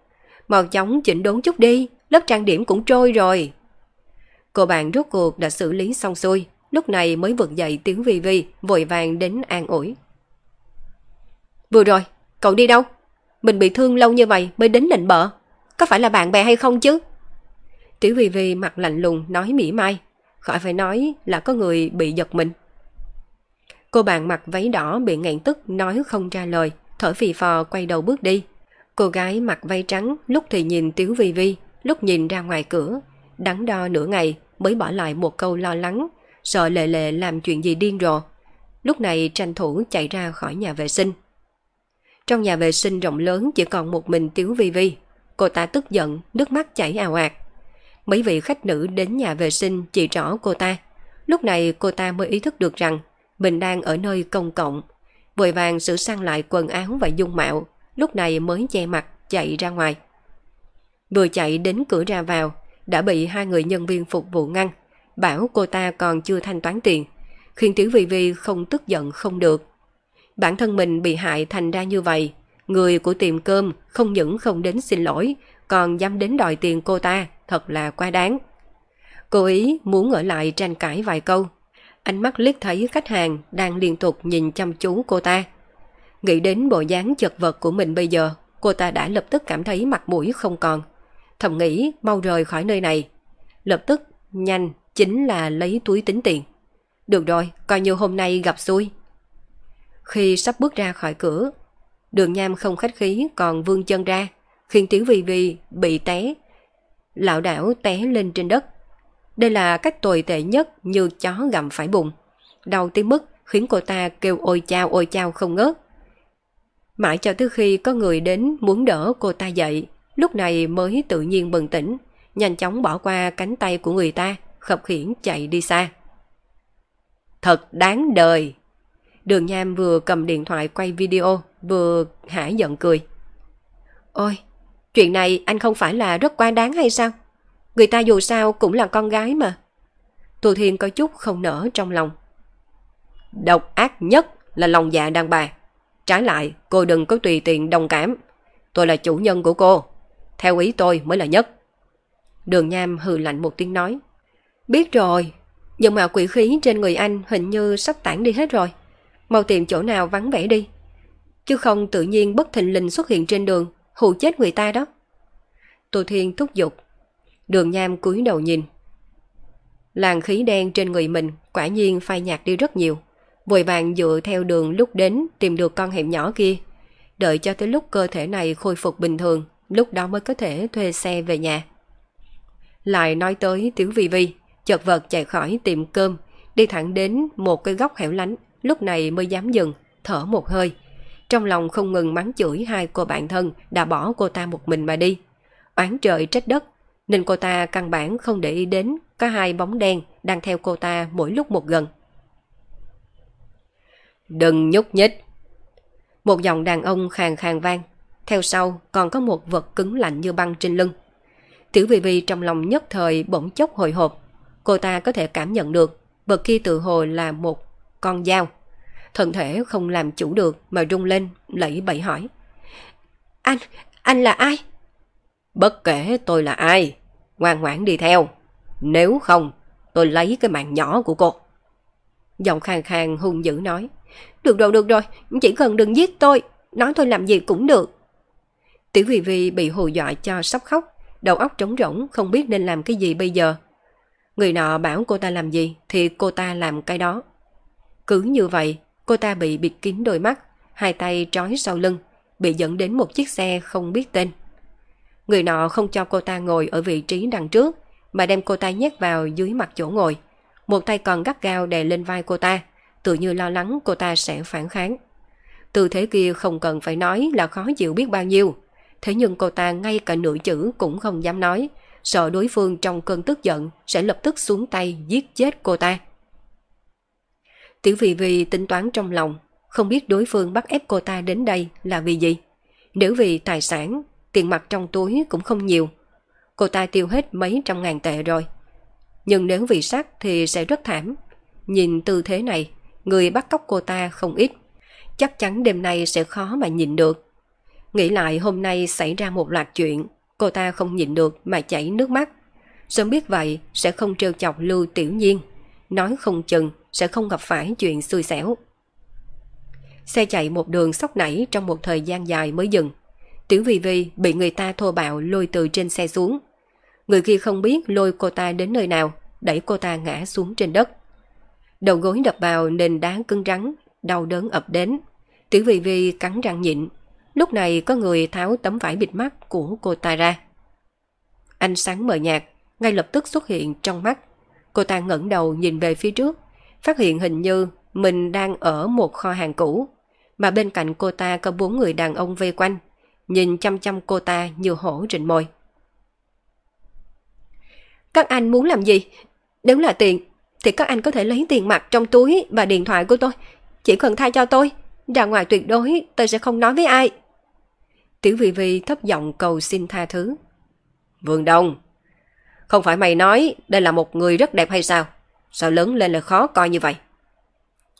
Màu chóng chỉnh đốn chút đi, lớp trang điểm cũng trôi rồi. Cô bạn rốt cuộc đã xử lý xong xuôi, lúc này mới vực dậy tiếng Vi Vi, vội vàng đến an ủi. Vừa rồi, cậu đi đâu? Mình bị thương lâu như vậy mới đến định bợ. Có phải là bạn bè hay không chứ? Tiểu Vi Vi mặt lạnh lùng nói mỉa mai, khỏi phải nói là có người bị giật mình. Cô bạn mặc váy đỏ bị ngạn tức nói không ra lời, thở phì phò quay đầu bước đi. Cô gái mặc váy trắng lúc thì nhìn Tiếu Vi Vi, lúc nhìn ra ngoài cửa, đắn đo nửa ngày mới bỏ lại một câu lo lắng, sợ lệ lệ làm chuyện gì điên rồ. Lúc này tranh thủ chạy ra khỏi nhà vệ sinh. Trong nhà vệ sinh rộng lớn chỉ còn một mình Tiếu Vi Vi. Cô ta tức giận, nước mắt chảy ào ạt. Mấy vị khách nữ đến nhà vệ sinh chỉ rõ cô ta. Lúc này cô ta mới ý thức được rằng mình đang ở nơi công cộng. Vội vàng sửa sang lại quần áo và dung mạo, lúc này mới che mặt chạy ra ngoài. Vừa chạy đến cửa ra vào, đã bị hai người nhân viên phục vụ ngăn, bảo cô ta còn chưa thanh toán tiền, khiến Tiểu Vi Vi không tức giận không được. Bản thân mình bị hại thành ra như vậy, người của tiệm cơm không những không đến xin lỗi, còn dám đến đòi tiền cô ta, thật là quá đáng. Cô ý muốn ở lại tranh cãi vài câu, ánh mắt liếc thấy khách hàng đang liên tục nhìn chăm chú cô ta. Nghĩ đến bộ dáng chật vật của mình bây giờ, cô ta đã lập tức cảm thấy mặt mũi không còn. Thầm nghĩ mau rời khỏi nơi này. Lập tức, nhanh, chính là lấy túi tính tiền. Được rồi, coi như hôm nay gặp xui. Khi sắp bước ra khỏi cửa, đường nham không khách khí còn vương chân ra, khiến tiếng vi vi bị té. Lão đảo té lên trên đất. Đây là cách tồi tệ nhất như chó gặm phải bụng. Đau tới mức khiến cô ta kêu ôi chao ôi chao không ngớt. Mãi cho tới khi có người đến muốn đỡ cô ta dậy, lúc này mới tự nhiên bừng tỉnh, nhanh chóng bỏ qua cánh tay của người ta, khập khiển chạy đi xa. Thật đáng đời! Đường Nham vừa cầm điện thoại quay video, vừa hả giận cười. Ôi, chuyện này anh không phải là rất quá đáng hay sao? Người ta dù sao cũng là con gái mà. Tù Thiên có chút không nở trong lòng. Độc ác nhất là lòng dạ đàn bà. Trái lại, cô đừng có tùy tiện đồng cảm. Tôi là chủ nhân của cô. Theo ý tôi mới là nhất. Đường Nham hừ lạnh một tiếng nói. Biết rồi, nhưng mà quỷ khí trên người anh hình như sắp tản đi hết rồi. Mau tìm chỗ nào vắng vẻ đi. Chứ không tự nhiên bất thình lình xuất hiện trên đường, hù chết người ta đó. Tô Thiên thúc giục. Đường Nham cúi đầu nhìn. Làn khí đen trên người mình quả nhiên phai nhạt đi rất nhiều. Vội vàng dựa theo đường lúc đến tìm được con hẻm nhỏ kia. Đợi cho tới lúc cơ thể này khôi phục bình thường, lúc đó mới có thể thuê xe về nhà. Lại nói tới Tiểu Vi Vi, chợt vật chạy khỏi tiệm cơm, đi thẳng đến một cái góc hẻo lánh, lúc này mới dám dừng, thở một hơi. Trong lòng không ngừng mắng chửi hai cô bạn thân đã bỏ cô ta một mình mà đi. Oán trời trách đất, nên cô ta căn bản không để ý đến có hai bóng đen đang theo cô ta mỗi lúc một gần. Đừng nhúc nhích. Một giọng đàn ông khàn khàn vang theo sau còn có một vật cứng lạnh như băng trên lưng. Tiểu Vì Vy trong lòng nhất thời bỗng chốc hồi hộp. Cô ta có thể cảm nhận được vật kia tự hồ là một con dao. Thân thể không làm chủ được mà rung lên, lẫy bẫy hỏi. Anh, anh là ai? Bất kể tôi là ai, ngoan ngoãn đi theo. Nếu không, tôi lấy cái mạng nhỏ của cô. Giọng khang khang hung dữ nói. Được rồi, được rồi, chỉ cần đừng giết tôi, nói tôi làm gì cũng được. Tiểu Vì Vy bị hù dọa cho sắp khóc, đầu óc trống rỗng không biết nên làm cái gì bây giờ. Người nọ bảo cô ta làm gì thì cô ta làm cái đó. Cứ như vậy, cô ta bị bịt kín đôi mắt, hai tay trói sau lưng, bị dẫn đến một chiếc xe không biết tên. Người nọ không cho cô ta ngồi ở vị trí đằng trước, mà đem cô ta nhét vào dưới mặt chỗ ngồi. Một tay còn gắt gao đè lên vai cô ta, tự như lo lắng cô ta sẽ phản kháng. Tư thế kia không cần phải nói là khó chịu biết bao nhiêu. Thế nhưng cô ta ngay cả nửa chữ cũng không dám nói, sợ đối phương trong cơn tức giận sẽ lập tức xuống tay giết chết cô ta. Tiểu Vị vì tính toán trong lòng, không biết đối phương bắt ép cô ta đến đây là vì gì. Nếu vì tài sản, tiền mặt trong túi cũng không nhiều. Cô ta tiêu hết mấy trăm ngàn tệ rồi. Nhưng nếu vì sắc thì sẽ rất thảm. Nhìn tư thế này, người bắt cóc cô ta không ít. Chắc chắn đêm nay sẽ khó mà nhìn được. Nghĩ lại hôm nay xảy ra một loạt chuyện, cô ta không nhịn được mà chảy nước mắt. Sớm biết vậy sẽ không trêu chọc Lưu Tiểu Nhiên, nói không chừng sẽ không gặp phải chuyện xui xẻo. Xe chạy một đường sóc nảy trong một thời gian dài mới dừng. Tiểu Vi Vi bị người ta thô bạo lôi từ trên xe xuống. Người kia không biết lôi cô ta đến nơi nào, đẩy cô ta ngã xuống trên đất. Đầu gối đập vào nền đá cứng rắn, đau đớn ập đến. Tiểu Vi Vi cắn răng nhịn, Lúc này có người tháo tấm vải bịt mắt của cô ta ra. Ánh sáng mờ nhạt, ngay lập tức xuất hiện trong mắt. Cô ta ngẩng đầu nhìn về phía trước, phát hiện hình như mình đang ở một kho hàng cũ, mà bên cạnh cô ta có bốn người đàn ông vây quanh, nhìn chăm chăm cô ta như hổ rình mồi. Các anh muốn làm gì? Nếu là tiền, thì các anh có thể lấy tiền mặt trong túi và điện thoại của tôi. Chỉ cần tha cho tôi, ra ngoài tuyệt đối tôi sẽ không nói với ai. Tiểu Vi Vi thấp giọng cầu xin tha thứ. Vương Đông, không phải mày nói đây là một người rất đẹp hay sao? Sao lớn lên là khó coi như vậy?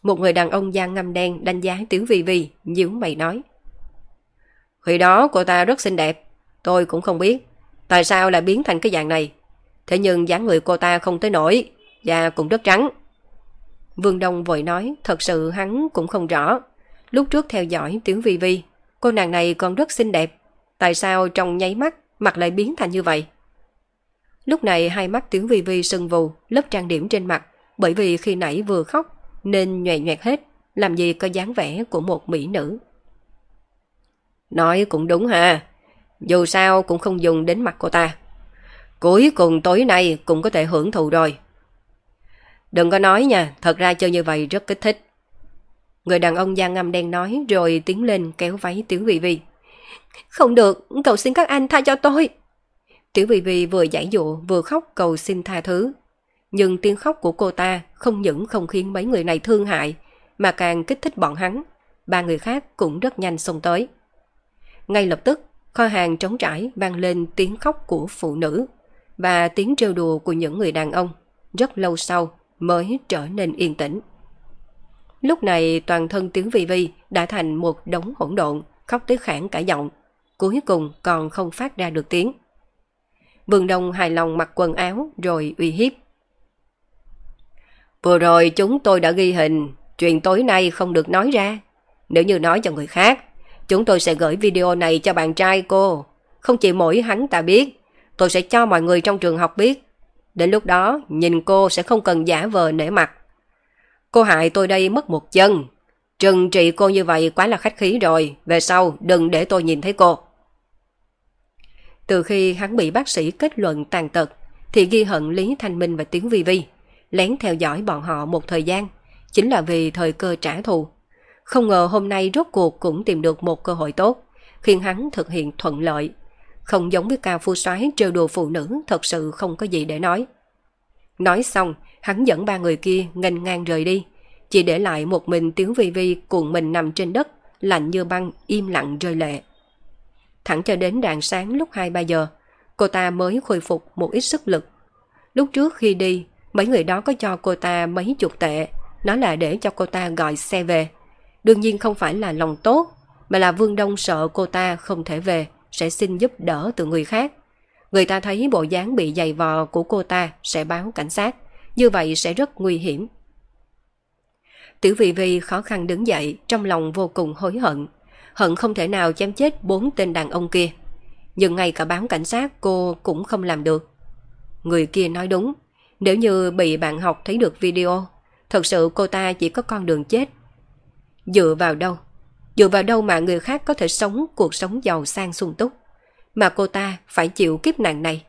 Một người đàn ông da ngâm đen đánh giá Tiểu Vi Vi, nhíu mày nói. Khi đó cô ta rất xinh đẹp, tôi cũng không biết tại sao lại biến thành cái dạng này. Thế nhưng dáng người cô ta không tới nổi, da cũng rất trắng. Vương Đông vội nói, thật sự hắn cũng không rõ. Lúc trước theo dõi Tiểu Vi Vi, cô nàng này còn rất xinh đẹp. Tại sao trong nháy mắt mặt lại biến thành như vậy? Lúc này hai mắt Tiểu Vi Vi sưng vù, lớp trang điểm trên mặt, bởi vì khi nãy vừa khóc nên nhòe nhòe hết, làm gì có dáng vẻ của một mỹ nữ. Nói cũng đúng ha, dù sao cũng không dùng đến mặt cô ta. Cuối cùng tối nay cũng có thể hưởng thụ rồi. Đừng có nói nha, thật ra chơi như vậy rất kích thích. Người đàn ông da ngầm đen nói rồi tiến lên kéo váy Tiểu Vy Vy. Không được, cầu xin các anh tha cho tôi. Tiểu Vy Vy vừa giải dụ vừa khóc cầu xin tha thứ. Nhưng tiếng khóc của cô ta không những không khiến mấy người này thương hại, mà càng kích thích bọn hắn. Ba người khác cũng rất nhanh xông tới. Ngay lập tức, kho hàng trống trải vang lên tiếng khóc của phụ nữ và tiếng trêu đùa của những người đàn ông. Rất lâu sau mới trở nên yên tĩnh. Lúc này toàn thân tiếng vi vi đã thành một đống hỗn độn, khóc tới khản cả giọng. Cuối cùng còn không phát ra được tiếng. Vương Đông hài lòng mặc quần áo rồi uy hiếp. Vừa rồi chúng tôi đã ghi hình, chuyện tối nay không được nói ra. Nếu như nói cho người khác, chúng tôi sẽ gửi video này cho bạn trai cô. Không chỉ mỗi hắn ta biết, tôi sẽ cho mọi người trong trường học biết. Đến lúc đó, nhìn cô sẽ không cần giả vờ nể mặt. Cô hại tôi đây mất một chân. Trừng trị cô như vậy quá là khách khí rồi. Về sau đừng để tôi nhìn thấy cô. Từ khi hắn bị bác sĩ kết luận tàn tật, thì ghi hận Lý Thanh Minh và Tiếng Vi Vi, lén theo dõi bọn họ một thời gian, chính là vì thời cơ trả thù. Không ngờ hôm nay rốt cuộc cũng tìm được một cơ hội tốt, khiến hắn thực hiện thuận lợi. Không giống với cao phu soái trêu đùa phụ nữ thật sự không có gì để nói. Nói xong, hắn dẫn ba người kia nghênh ngang rời đi, chỉ để lại một mình tiếng vi vi cuộn mình nằm trên đất, lạnh như băng, im lặng rơi lệ. thẳng cho đến rạng sáng lúc 2-3 giờ, cô ta mới khôi phục một ít sức lực. Lúc trước khi đi, mấy người đó có cho cô ta mấy chục tệ, nói là để cho cô ta gọi xe về. Đương nhiên không phải là lòng tốt, mà là Vương Đông sợ cô ta không thể về, sẽ xin giúp đỡ từ người khác. Người ta thấy bộ dáng bị dày vò của cô ta sẽ báo cảnh sát, như vậy sẽ rất nguy hiểm. Tiểu vị vi khó khăn đứng dậy, trong lòng vô cùng hối hận. Hận không thể nào chém chết bốn tên đàn ông kia. Nhưng ngay cả báo cảnh sát cô cũng không làm được. Người kia nói đúng, nếu như bị bạn học thấy được video, thật sự cô ta chỉ có con đường chết. Dựa vào đâu? Dựa vào đâu mà người khác có thể sống cuộc sống giàu sang sung túc? Mà cô ta phải chịu kiếp nạn này.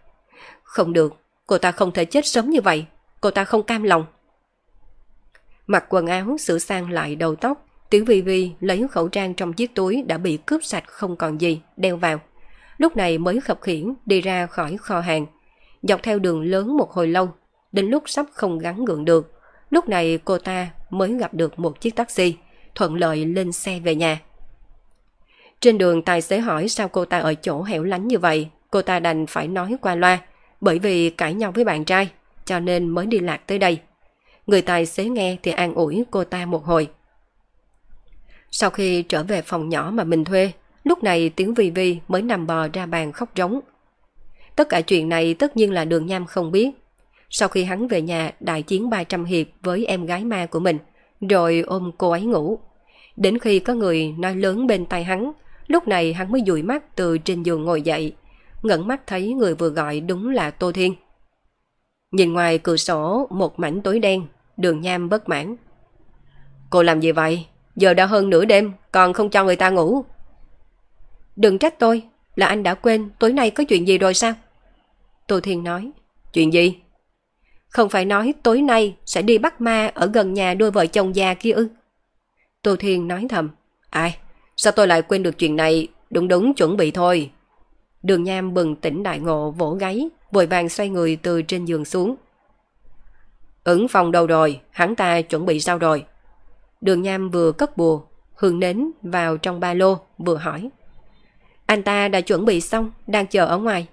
Không được, cô ta không thể chết sớm như vậy. Cô ta không cam lòng. Mặc quần áo, sửa sang lại đầu tóc, Tiểu Vi Vi lấy khẩu trang trong chiếc túi đã bị cướp sạch không còn gì, đeo vào. Lúc này mới khập khiển đi ra khỏi kho hàng. Dọc theo đường lớn một hồi lâu, đến lúc sắp không gắn gượng được. Lúc này cô ta mới gặp được một chiếc taxi, thuận lợi lên xe về nhà. Trên đường tài xế hỏi sao cô ta ở chỗ hẻo lánh như vậy, cô ta đành phải nói qua loa, bởi vì cãi nhau với bạn trai, cho nên mới đi lạc tới đây. Người tài xế nghe thì an ủi cô ta một hồi. Sau khi trở về phòng nhỏ mà mình thuê, lúc này tiếng Vi Vi mới nằm bò ra bàn khóc rống. Tất cả chuyện này tất nhiên là đường nham không biết. Sau khi hắn về nhà đại chiến 300 hiệp với em gái ma của mình, rồi ôm cô ấy ngủ. Đến khi có người nói lớn bên tai hắn, lúc này hắn mới dụi mắt từ trên giường ngồi dậy, ngẩn mắt thấy người vừa gọi đúng là Tô Thiên. Nhìn ngoài cửa sổ một mảnh tối đen, đường nham bất mãn. Cô làm gì vậy? Giờ đã hơn nửa đêm, còn không cho người ta ngủ. Đừng trách tôi, là anh đã quên tối nay có chuyện gì rồi sao? Tô Thiên nói. Chuyện gì? Không phải nói tối nay sẽ đi bắt ma ở gần nhà đôi vợ chồng già kia ư? Tô Thiên nói thầm. Ai? Sao tôi lại quên được chuyện này? Đúng đúng chuẩn bị thôi. Đường Nham bừng tỉnh đại ngộ vỗ gáy, vội vàng xoay người từ trên giường xuống. Ứng phòng đâu rồi, hắn ta chuẩn bị sao rồi? Đường Nham vừa cất bùa, hương nến vào trong ba lô, vừa hỏi. Anh ta đã chuẩn bị xong, đang chờ ở ngoài.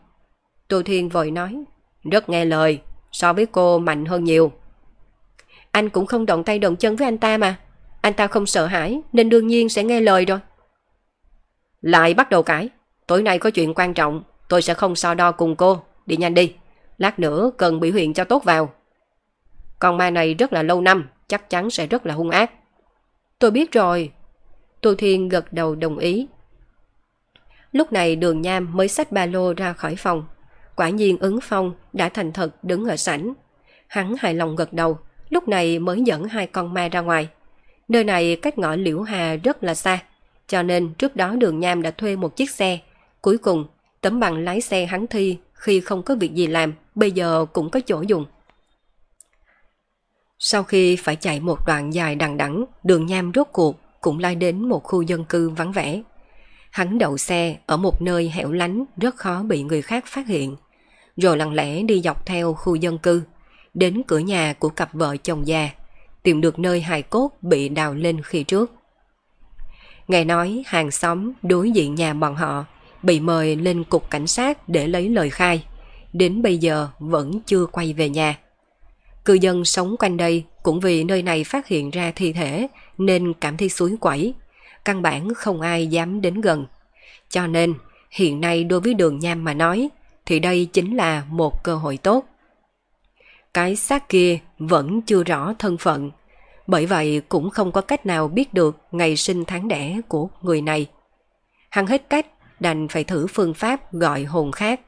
Tô Thiên vội nói, rất nghe lời, so với cô mạnh hơn nhiều. Anh cũng không động tay động chân với anh ta mà. Anh ta không sợ hãi nên đương nhiên sẽ nghe lời rồi. Lại bắt đầu cãi. Tối nay có chuyện quan trọng, tôi sẽ không so đo cùng cô. Đi nhanh đi, lát nữa cần biểu hiện cho tốt vào. Con ma này rất là lâu năm, chắc chắn sẽ rất là hung ác. Tôi biết rồi. Tô Thiên gật đầu đồng ý. Lúc này đường nham mới xách ba lô ra khỏi phòng. Quả nhiên ứng phong đã thành thật đứng ở sảnh. Hắn hài lòng gật đầu, lúc này mới dẫn hai con ma ra ngoài. Nơi này cách ngõ Liễu Hà rất là xa, cho nên trước đó đường nham đã thuê một chiếc xe. Cuối cùng, tấm bằng lái xe hắn thi khi không có việc gì làm, bây giờ cũng có chỗ dùng. Sau khi phải chạy một đoạn dài đằng đẵng, đường nham rốt cuộc cũng lai đến một khu dân cư vắng vẻ. Hắn đậu xe ở một nơi hẻo lánh rất khó bị người khác phát hiện, rồi lặng lẽ đi dọc theo khu dân cư, đến cửa nhà của cặp vợ chồng già, tìm được nơi hài cốt bị đào lên khi trước. Nghe nói hàng xóm đối diện nhà bọn họ bị mời lên cục cảnh sát để lấy lời khai, đến bây giờ vẫn chưa quay về nhà. Cư dân sống quanh đây cũng vì nơi này phát hiện ra thi thể nên cảm thấy suối quẩy. Căn bản không ai dám đến gần. Cho nên, hiện nay đối với đường nham mà nói, thì đây chính là một cơ hội tốt. Cái xác kia vẫn chưa rõ thân phận, bởi vậy cũng không có cách nào biết được ngày sinh tháng đẻ của người này. Hắn hết cách đành phải thử phương pháp gọi hồn khác.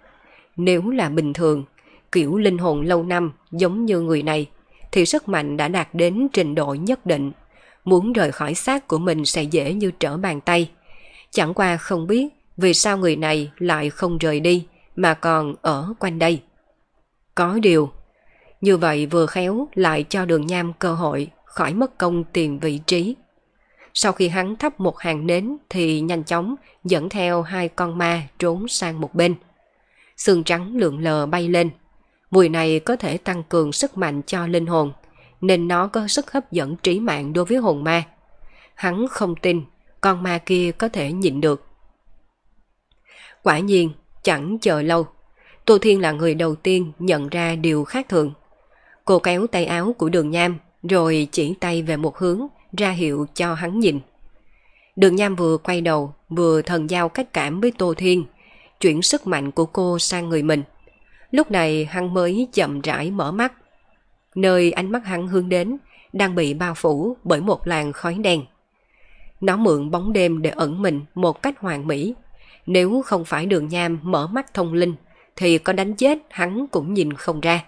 Nếu là bình thường, kiểu linh hồn lâu năm giống như người này, thì sức mạnh đã đạt đến trình độ nhất định. Muốn rời khỏi xác của mình sẽ dễ như trở bàn tay. Chẳng qua không biết vì sao người này lại không rời đi mà còn ở quanh đây. Có điều, như vậy vừa khéo lại cho đường nham cơ hội khỏi mất công tìm vị trí. Sau khi hắn thắp một hàng nến thì nhanh chóng dẫn theo hai con ma trốn sang một bên. Sương trắng lượn lờ bay lên, Mùi này có thể tăng cường sức mạnh cho linh hồn, nên nó có sức hấp dẫn trí mạng đối với hồn ma. Hắn không tin con ma kia có thể nhịn được. Quả nhiên, chẳng chờ lâu. Tô Thiên là người đầu tiên nhận ra điều khác thường. Cô kéo tay áo của đường nham rồi chỉ tay về một hướng ra hiệu cho hắn nhìn. Đường nham vừa quay đầu vừa thần giao cách cảm với Tô Thiên chuyển sức mạnh của cô sang người mình. Lúc này hắn mới chậm rãi mở mắt. Nơi ánh mắt hắn hướng đến đang bị bao phủ bởi một làn khói đen. Nó mượn bóng đêm để ẩn mình một cách hoàn mỹ. Nếu không phải đường nham mở mắt thông linh, thì có đánh chết hắn cũng nhìn không ra.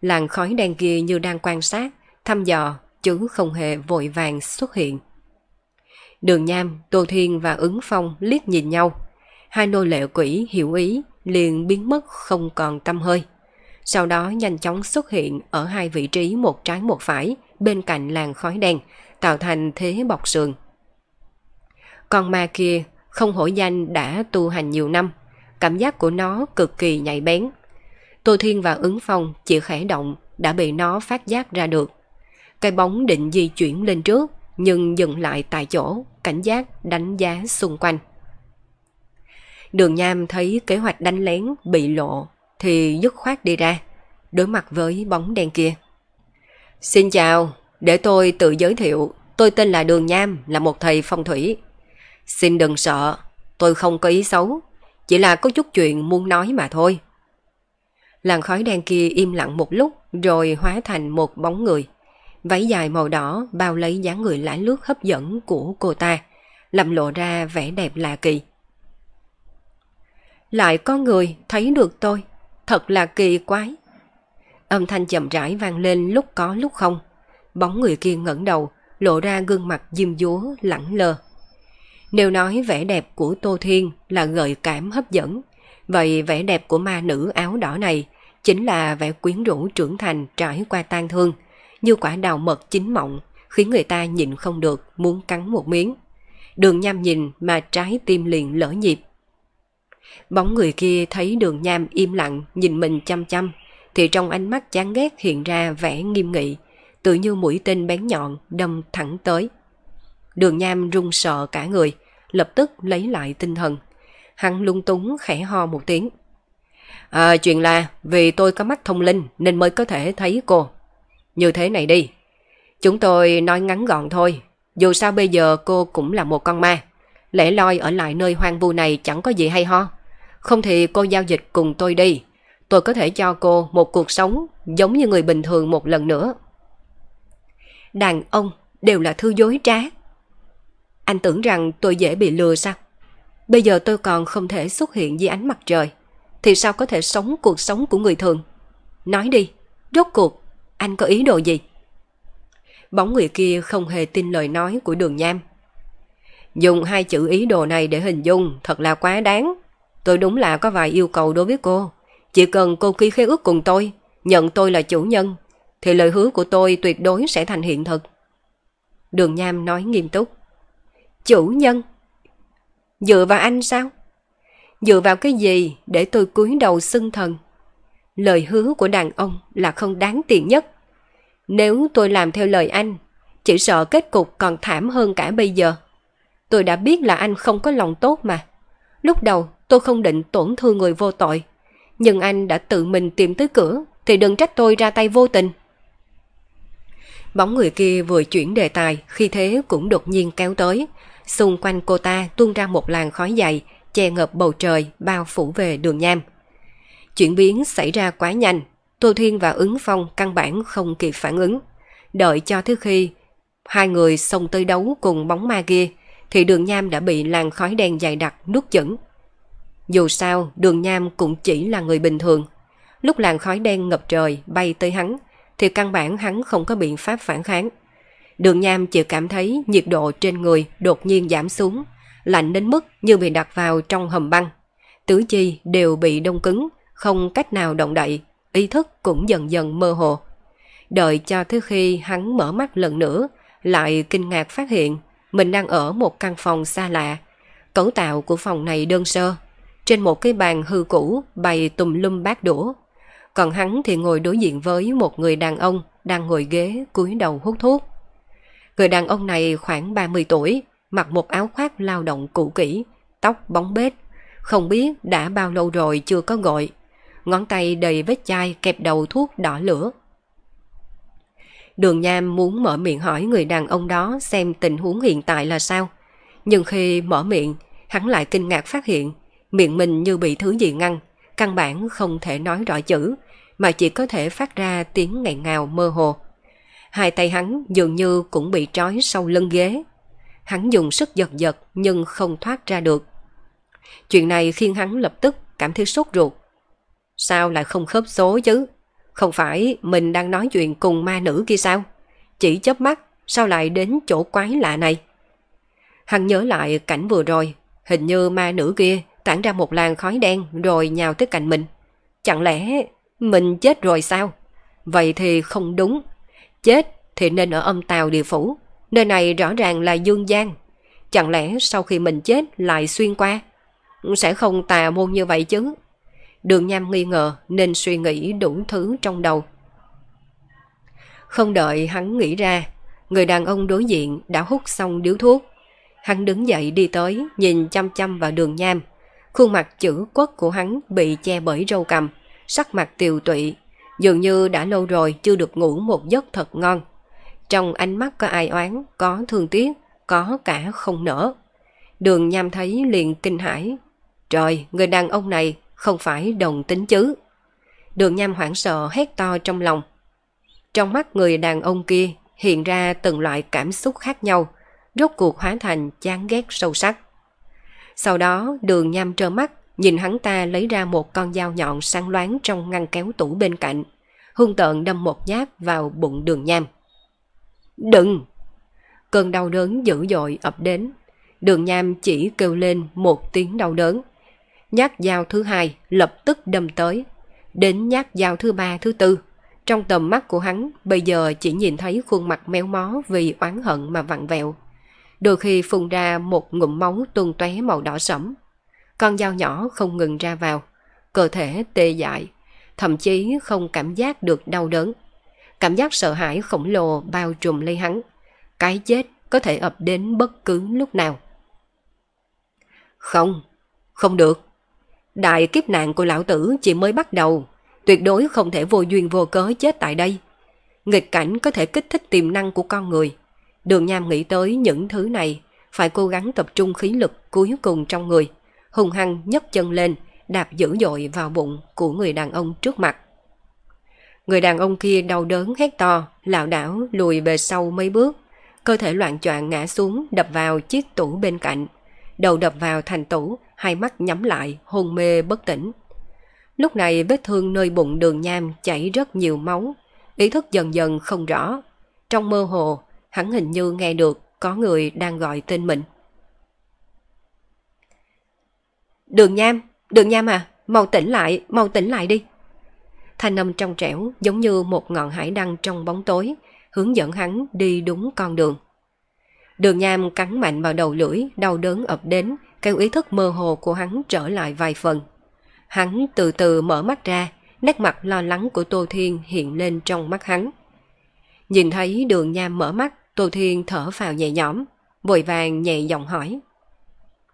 Làn khói đen kia như đang quan sát, thăm dò, chứ không hề vội vàng xuất hiện. Đường Nham, Tô Thiên và ứng phong liếc nhìn nhau. Hai nô lệ quỷ hiểu ý, liền biến mất không còn tâm hơi. Sau đó nhanh chóng xuất hiện ở hai vị trí một trái một phải bên cạnh làn khói đen, tạo thành thế bọc sườn. Con ma kia không hổ danh đã tu hành nhiều năm, cảm giác của nó cực kỳ nhạy bén. Tô Thiên và ứng phong chỉ khẽ động đã bị nó phát giác ra được. Cái bóng định di chuyển lên trước nhưng dừng lại tại chỗ, cảnh giác đánh giá xung quanh. Đường Nham thấy kế hoạch đánh lén bị lộ thì dứt khoát đi ra, đối mặt với bóng đen kia. Xin chào, để tôi tự giới thiệu, tôi tên là Đường Nham, là một thầy phong thủy. Xin đừng sợ, tôi không có ý xấu, chỉ là có chút chuyện muốn nói mà thôi. Làn khói đen kia im lặng một lúc rồi hóa thành một bóng người. Váy dài màu đỏ bao lấy dáng người lãi lướt hấp dẫn của cô ta, làm lộ ra vẻ đẹp lạ kỳ. Lại có người thấy được tôi, thật là kỳ quái. Âm thanh chậm rãi vang lên lúc có lúc không. Bóng người kia ngẩng đầu, lộ ra gương mặt diêm dúa lẳng lơ. Nếu nói vẻ đẹp của Tô Thiên là gợi cảm hấp dẫn, vậy vẻ đẹp của ma nữ áo đỏ này chính là vẻ quyến rũ trưởng thành trải qua tan thương, như quả đào mật chín mọng, khiến người ta nhịn không được muốn cắn một miếng. Đường nham nhìn mà trái tim liền lỡ nhịp. Bóng người kia thấy đường nham im lặng nhìn mình chăm chăm, thì trong ánh mắt chán ghét hiện ra vẻ nghiêm nghị, tự như mũi tên bén nhọn đâm thẳng tới. Đường nham run sợ cả người, lập tức lấy lại tinh thần. Hắn lung túng khẽ ho một tiếng. À, chuyện là vì tôi có mắt thông linh nên mới có thể thấy cô. Như thế này đi. Chúng tôi nói ngắn gọn thôi. Dù sao bây giờ cô cũng là một con ma. Lẽ loi ở lại nơi hoang vu này chẳng có gì hay ho. Không thì cô giao dịch cùng tôi đi. Tôi có thể cho cô một cuộc sống giống như người bình thường một lần nữa. Đàn ông đều là thư dối trá. Anh tưởng rằng tôi dễ bị lừa sao? Bây giờ tôi còn không thể xuất hiện dưới ánh mặt trời. Thì sao có thể sống cuộc sống của người thường? Nói đi, rốt cuộc, anh có ý đồ gì? Bóng người kia không hề tin lời nói của đường nham. Dùng hai chữ ý đồ này để hình dung thật là quá đáng. Tôi đúng là có vài yêu cầu đối với cô. Chỉ cần cô ký khế ước cùng tôi, nhận tôi là chủ nhân, thì lời hứa của tôi tuyệt đối sẽ thành hiện thực. Đường Nham nói nghiêm túc. Chủ nhân? Dựa vào anh sao? Dựa vào cái gì để tôi cúi đầu xưng thần? Lời hứa của đàn ông là không đáng tiền nhất. Nếu tôi làm theo lời anh, chỉ sợ kết cục còn thảm hơn cả bây giờ. Tôi đã biết là anh không có lòng tốt mà. Lúc đầu tôi không định tổn thương người vô tội. Nhưng anh đã tự mình tìm tới cửa thì đừng trách tôi ra tay vô tình. Bóng người kia vừa chuyển đề tài khi thế cũng đột nhiên kéo tới. Xung quanh cô ta tuôn ra một làn khói dày, che ngập bầu trời, bao phủ về đường nham. Chuyển biến xảy ra quá nhanh, Tô Thiên và ứng phong căn bản không kịp phản ứng. Đợi cho thứ khi hai người xông tới đấu cùng bóng ma kia, thì đường nham đã bị làn khói đen dày đặc nuốt chửng. Dù sao, đường nham cũng chỉ là người bình thường. Lúc làn khói đen ngập trời bay tới hắn, thì căn bản hắn không có biện pháp phản kháng. Đường nham chỉ cảm thấy nhiệt độ trên người đột nhiên giảm xuống, lạnh đến mức như bị đặt vào trong hầm băng. Tứ chi đều bị đông cứng, không cách nào động đậy, ý thức cũng dần dần mơ hồ. Đợi cho thứ khi hắn mở mắt lần nữa, lại kinh ngạc phát hiện mình đang ở một căn phòng xa lạ. Cấu tạo của phòng này đơn sơ, trên một cái bàn hư cũ bày tùm lum bát đũa. Còn hắn thì ngồi đối diện với một người đàn ông đang ngồi ghế cúi đầu hút thuốc. Người đàn ông này khoảng 30 tuổi, mặc một áo khoác lao động cũ kỹ, tóc bóng bết, Không biết đã bao lâu rồi chưa có gọi. Ngón tay đầy vết chai kẹp đầu thuốc đỏ lửa. Đường Nham muốn mở miệng hỏi người đàn ông đó xem tình huống hiện tại là sao. Nhưng khi mở miệng, hắn lại kinh ngạc phát hiện miệng mình như bị thứ gì ngăn, căn bản không thể nói rõ chữ, mà chỉ có thể phát ra tiếng ngạn ngào mơ hồ. Hai tay hắn dường như cũng bị trói sau lưng ghế. Hắn dùng sức giật giật nhưng không thoát ra được. Chuyện này khiến hắn lập tức cảm thấy sốt ruột. Sao lại không khớp số chứ? Không phải mình đang nói chuyện cùng ma nữ kia sao? Chỉ chớp mắt, sao lại đến chỗ quái lạ này? Hắn nhớ lại cảnh vừa rồi, hình như ma nữ kia tản ra một làn khói đen rồi nhào tới cạnh mình. Chẳng lẽ mình chết rồi sao? Vậy thì không đúng. Chết thì nên ở âm tàu địa phủ. Nơi này rõ ràng là dương gian. Chẳng lẽ sau khi mình chết lại xuyên qua? Sẽ không tà môn như vậy chứ. Đường Nham nghi ngờ nên suy nghĩ đủ thứ trong đầu. Không đợi hắn nghĩ ra, người đàn ông đối diện đã hút xong điếu thuốc. Hắn đứng dậy đi tới, nhìn chăm chăm vào đường Nham. Khuôn mặt chữ quốc của hắn bị che bởi râu cầm, sắc mặt tiều tụy, dường như đã lâu rồi chưa được ngủ một giấc thật ngon. Trong ánh mắt có ai oán, có thương tiếc, có cả không nở. Đường Nham thấy liền kinh hãi. Trời, người đàn ông này không phải đồng tính chứ. Đường Nham hoảng sợ hét to trong lòng. Trong mắt người đàn ông kia hiện ra từng loại cảm xúc khác nhau, rốt cuộc hóa thành chán ghét sâu sắc. Sau đó đường Nham trơ mắt nhìn hắn ta lấy ra một con dao nhọn sáng loáng trong ngăn kéo tủ bên cạnh, hung tợn đâm một nhát vào bụng đường Nham. Đừng! Cơn đau đớn dữ dội ập đến. Đường Nham chỉ kêu lên một tiếng đau đớn. Nhát dao thứ hai lập tức đâm tới. Đến nhát dao thứ ba thứ tư. Trong tầm mắt của hắn bây giờ chỉ nhìn thấy khuôn mặt méo mó vì oán hận mà vặn vẹo. Đôi khi phun ra một ngụm máu tuôn tóe màu đỏ sẫm. Con dao nhỏ không ngừng ra vào. Cơ thể tê dại. Thậm chí không cảm giác được đau đớn. Cảm giác sợ hãi khổng lồ bao trùm lấy hắn. Cái chết có thể ập đến bất cứ lúc nào. Không, không được. Đại kiếp nạn của lão tử chỉ mới bắt đầu. Tuyệt đối không thể vô duyên vô cớ chết tại đây. Nghịch cảnh có thể kích thích tiềm năng của con người. Đường Nham nghĩ tới những thứ này, phải cố gắng tập trung khí lực cuối cùng trong người. Hùng hăng nhấc chân lên, đạp dữ dội vào bụng của người đàn ông trước mặt. Người đàn ông kia đau đớn hét to, lảo đảo lùi về sau mấy bước, cơ thể loạn choạng ngã xuống đập vào chiếc tủ bên cạnh. Đầu đập vào thành tủ, hai mắt nhắm lại, hôn mê bất tỉnh. Lúc này vết thương nơi bụng đường nham chảy rất nhiều máu, ý thức dần dần không rõ. Trong mơ hồ, hắn hình như nghe được có người đang gọi tên mình. Đường nham, đường nham à, mau tỉnh lại, mau tỉnh lại đi. Thanh âm trong trẻo giống như một ngọn hải đăng trong bóng tối, hướng dẫn hắn đi đúng con đường. Đường nham cắn mạnh vào đầu lưỡi, đau đớn ập đến, kêu ý thức mơ hồ của hắn trở lại vài phần. Hắn từ từ mở mắt ra, nét mặt lo lắng của Tô Thiên hiện lên trong mắt hắn. Nhìn thấy đường nham mở mắt, Tô Thiên thở vào nhẹ nhõm, vội vàng nhẹ giọng hỏi.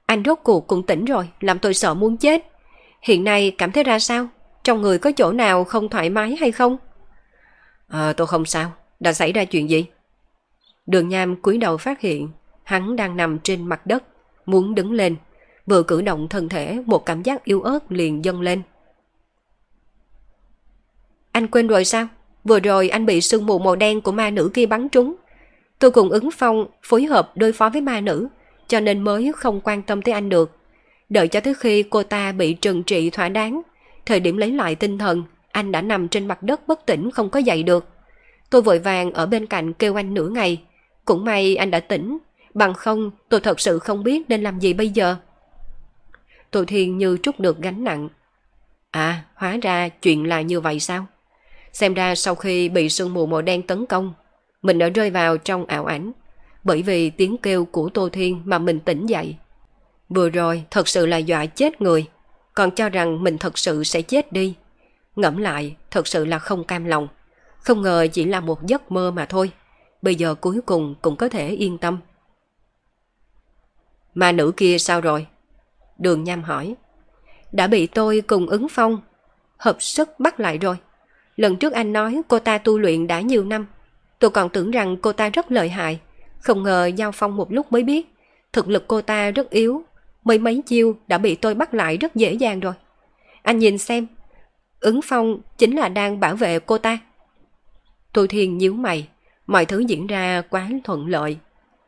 Anh rốt cuộc cũng tỉnh rồi, làm tôi sợ muốn chết. Hiện nay cảm thấy ra sao? Trong người có chỗ nào không thoải mái hay không? À, tôi không sao. Đã xảy ra chuyện gì? Đường Nham cúi đầu phát hiện hắn đang nằm trên mặt đất, muốn đứng lên. Vừa cử động thân thể một cảm giác yếu ớt liền dâng lên. Anh quên rồi sao? Vừa rồi anh bị sương mù màu đen của ma nữ kia bắn trúng. Tôi cùng ứng phong phối hợp đối phó với ma nữ, cho nên mới không quan tâm tới anh được. Đợi cho tới khi cô ta bị trừng trị thỏa đáng, thời điểm lấy lại tinh thần, anh đã nằm trên mặt đất bất tỉnh không có dậy được. Tôi vội vàng ở bên cạnh kêu anh nửa ngày. Cũng may anh đã tỉnh, bằng không tôi thật sự không biết nên làm gì bây giờ. Tô Thiên như trút được gánh nặng. À, hóa ra chuyện là như vậy sao? Xem ra sau khi bị sương mù màu đen tấn công, mình đã rơi vào trong ảo ảnh. Bởi vì tiếng kêu của Tô Thiên mà mình tỉnh dậy. Vừa rồi thật sự là dọa chết người, còn cho rằng mình thật sự sẽ chết đi. Ngẫm lại, thật sự là không cam lòng. Không ngờ chỉ là một giấc mơ mà thôi. Bây giờ cuối cùng cũng có thể yên tâm. Mà nữ kia sao rồi? Đường Nham hỏi. đã bị tôi cùng ứng phong, hợp sức bắt lại rồi. Lần trước anh nói cô ta tu luyện đã nhiều năm. Tôi còn tưởng rằng cô ta rất lợi hại. Không ngờ giao phong một lúc mới biết. Thực lực cô ta rất yếu. Mấy mấy chiêu đã bị tôi bắt lại rất dễ dàng rồi. Anh nhìn xem. Ứng phong chính là đang bảo vệ cô ta. Tôi thiền nhíu mày. Mọi thứ diễn ra quá thuận lợi.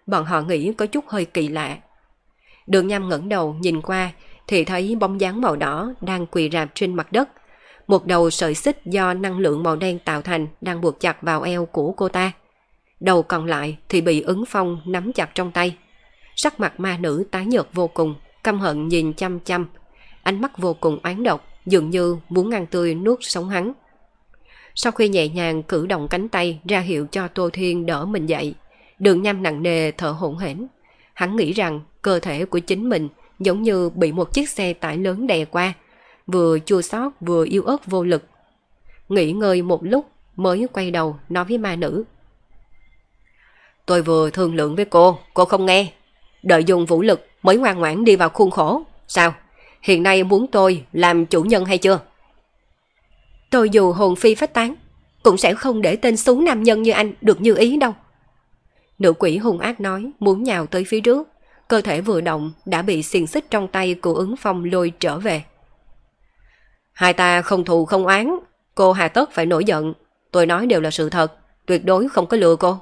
Bọn họ nghĩ có chút hơi kỳ lạ. Đường nhâm ngẩng đầu nhìn qua thì thấy bóng dáng màu đỏ đang quỳ rạp trên mặt đất. Một đầu sợi xích do năng lượng màu đen tạo thành đang buộc chặt vào eo của cô ta. Đầu còn lại thì bị ứng phong nắm chặt trong tay. Sắc mặt ma nữ tái nhợt vô cùng, căm hận nhìn chăm chăm. Ánh mắt vô cùng oán độc, dường như muốn ngăn tươi nuốt sống hắn. Sau khi nhẹ nhàng cử động cánh tay ra hiệu cho Tô Thiên đỡ mình dậy, đường nham nặng nề thở hổn hển. Hắn nghĩ rằng cơ thể của chính mình giống như bị một chiếc xe tải lớn đè qua, vừa chua xót vừa yêu ớt vô lực. Nghỉ ngơi một lúc mới quay đầu nói với ma nữ. Tôi vừa thương lượng với cô, cô không nghe. Đợi dùng vũ lực mới ngoan ngoãn đi vào khuôn khổ. Sao? Hiện nay muốn tôi làm chủ nhân hay chưa? Tôi dù hồn phi phách tán, cũng sẽ không để tên xú nam nhân như anh được như ý đâu. Nữ quỷ hung ác nói muốn nhào tới phía trước, cơ thể vừa động đã bị xiềng xích trong tay của ứng phong lôi trở về. Hai ta không thù không oán, cô hà tất phải nổi giận. Tôi nói đều là sự thật, tuyệt đối không có lừa cô.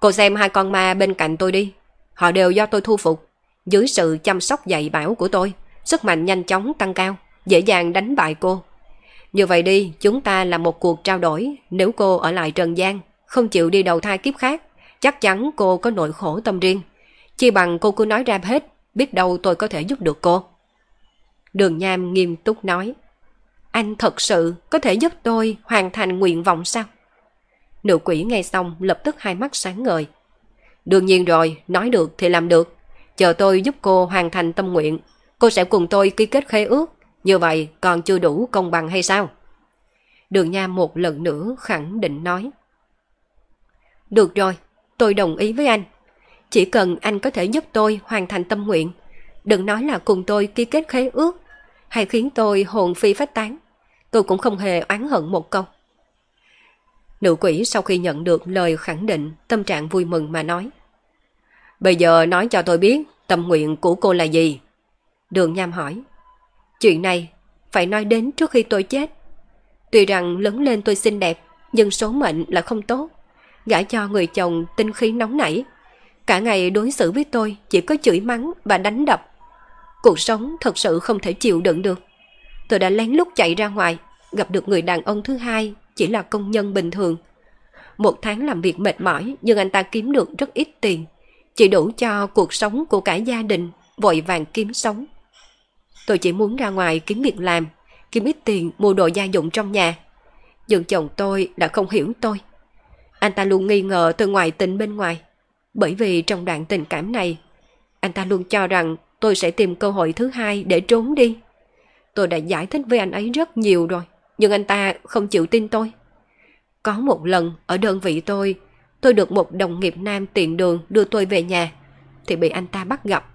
Cô xem hai con ma bên cạnh tôi đi. Họ đều do tôi thu phục. Dưới sự chăm sóc dạy bảo của tôi, sức mạnh nhanh chóng tăng cao, dễ dàng đánh bại cô. Như vậy đi, chúng ta làm một cuộc trao đổi. Nếu cô ở lại Trần gian, không chịu đi đầu thai kiếp khác, chắc chắn cô có nỗi khổ tâm riêng. Chi bằng cô cứ nói ra hết, biết đâu tôi có thể giúp được cô. Đường Nham nghiêm túc nói. Anh thật sự có thể giúp tôi hoàn thành nguyện vọng sao? Nữ quỷ nghe xong lập tức hai mắt sáng ngời. Đương nhiên rồi, nói được thì làm được. Chờ tôi giúp cô hoàn thành tâm nguyện. Cô sẽ cùng tôi ký kết khế ước. Như vậy còn chưa đủ công bằng hay sao? Đường Nham một lần nữa khẳng định nói. Được rồi, tôi đồng ý với anh. Chỉ cần anh có thể giúp tôi hoàn thành tâm nguyện. Đừng nói là cùng tôi ký kết khế ước hay khiến tôi hồn phi phách tán. Tôi cũng không hề oán hận một câu. Nữ quỷ sau khi nhận được lời khẳng định, tâm trạng vui mừng mà nói. Bây giờ nói cho tôi biết tâm nguyện của cô là gì? Đường Nham hỏi. Chuyện này phải nói đến trước khi tôi chết. Tuy rằng lớn lên tôi xinh đẹp, nhưng số mệnh là không tốt. Gả cho người chồng tinh khí nóng nảy. Cả ngày đối xử với tôi chỉ có chửi mắng và đánh đập. Cuộc sống thật sự không thể chịu đựng được. Tôi đã lén lút chạy ra ngoài, gặp được người đàn ông thứ hai chỉ là công nhân bình thường. Một tháng làm việc mệt mỏi nhưng anh ta kiếm được rất ít tiền, chỉ đủ cho cuộc sống của cả gia đình, vội vàng kiếm sống. Tôi chỉ muốn ra ngoài kiếm việc làm, kiếm ít tiền mua đồ gia dụng trong nhà. Nhưng chồng tôi đã không hiểu tôi. Anh ta luôn nghi ngờ tôi ngoại tình bên ngoài. Bởi vì trong đoạn tình cảm này, anh ta luôn cho rằng tôi sẽ tìm cơ hội thứ hai để trốn đi. Tôi đã giải thích với anh ấy rất nhiều rồi nhưng anh ta không chịu tin tôi. Có một lần ở đơn vị tôi, tôi được một đồng nghiệp nam tiện đường đưa tôi về nhà, thì bị anh ta bắt gặp.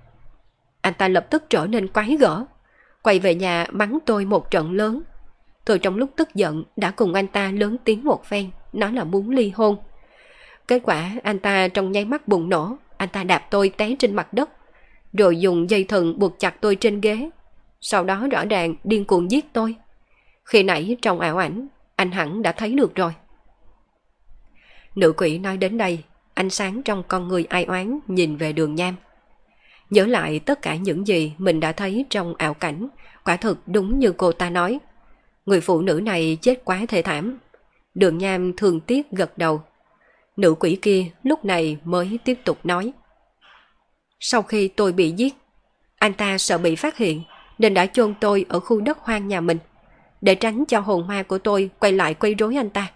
Anh ta lập tức trở nên quái gở, quay về nhà mắng tôi một trận lớn. Tôi trong lúc tức giận đã cùng anh ta lớn tiếng một phen, nói là muốn ly hôn. Kết quả anh ta trong nháy mắt bùng nổ, anh ta đạp tôi té trên mặt đất, rồi dùng dây thừng buộc chặt tôi trên ghế. Sau đó rõ ràng điên cuồng giết tôi. Khi nãy trong ảo ảnh, anh hẳn đã thấy được rồi. Nữ quỷ nói đến đây, ánh sáng trong con người ai oán nhìn về đường nham. Nhớ lại tất cả những gì mình đã thấy trong ảo cảnh, quả thực đúng như cô ta nói. Người phụ nữ này chết quá thê thảm. Đường nham thường tiếc gật đầu. Nữ quỷ kia lúc này mới tiếp tục nói. Sau khi tôi bị giết, anh ta sợ bị phát hiện nên đã chôn tôi ở khu đất hoang nhà mình để tránh cho hồn ma của tôi quay lại quấy rối anh ta.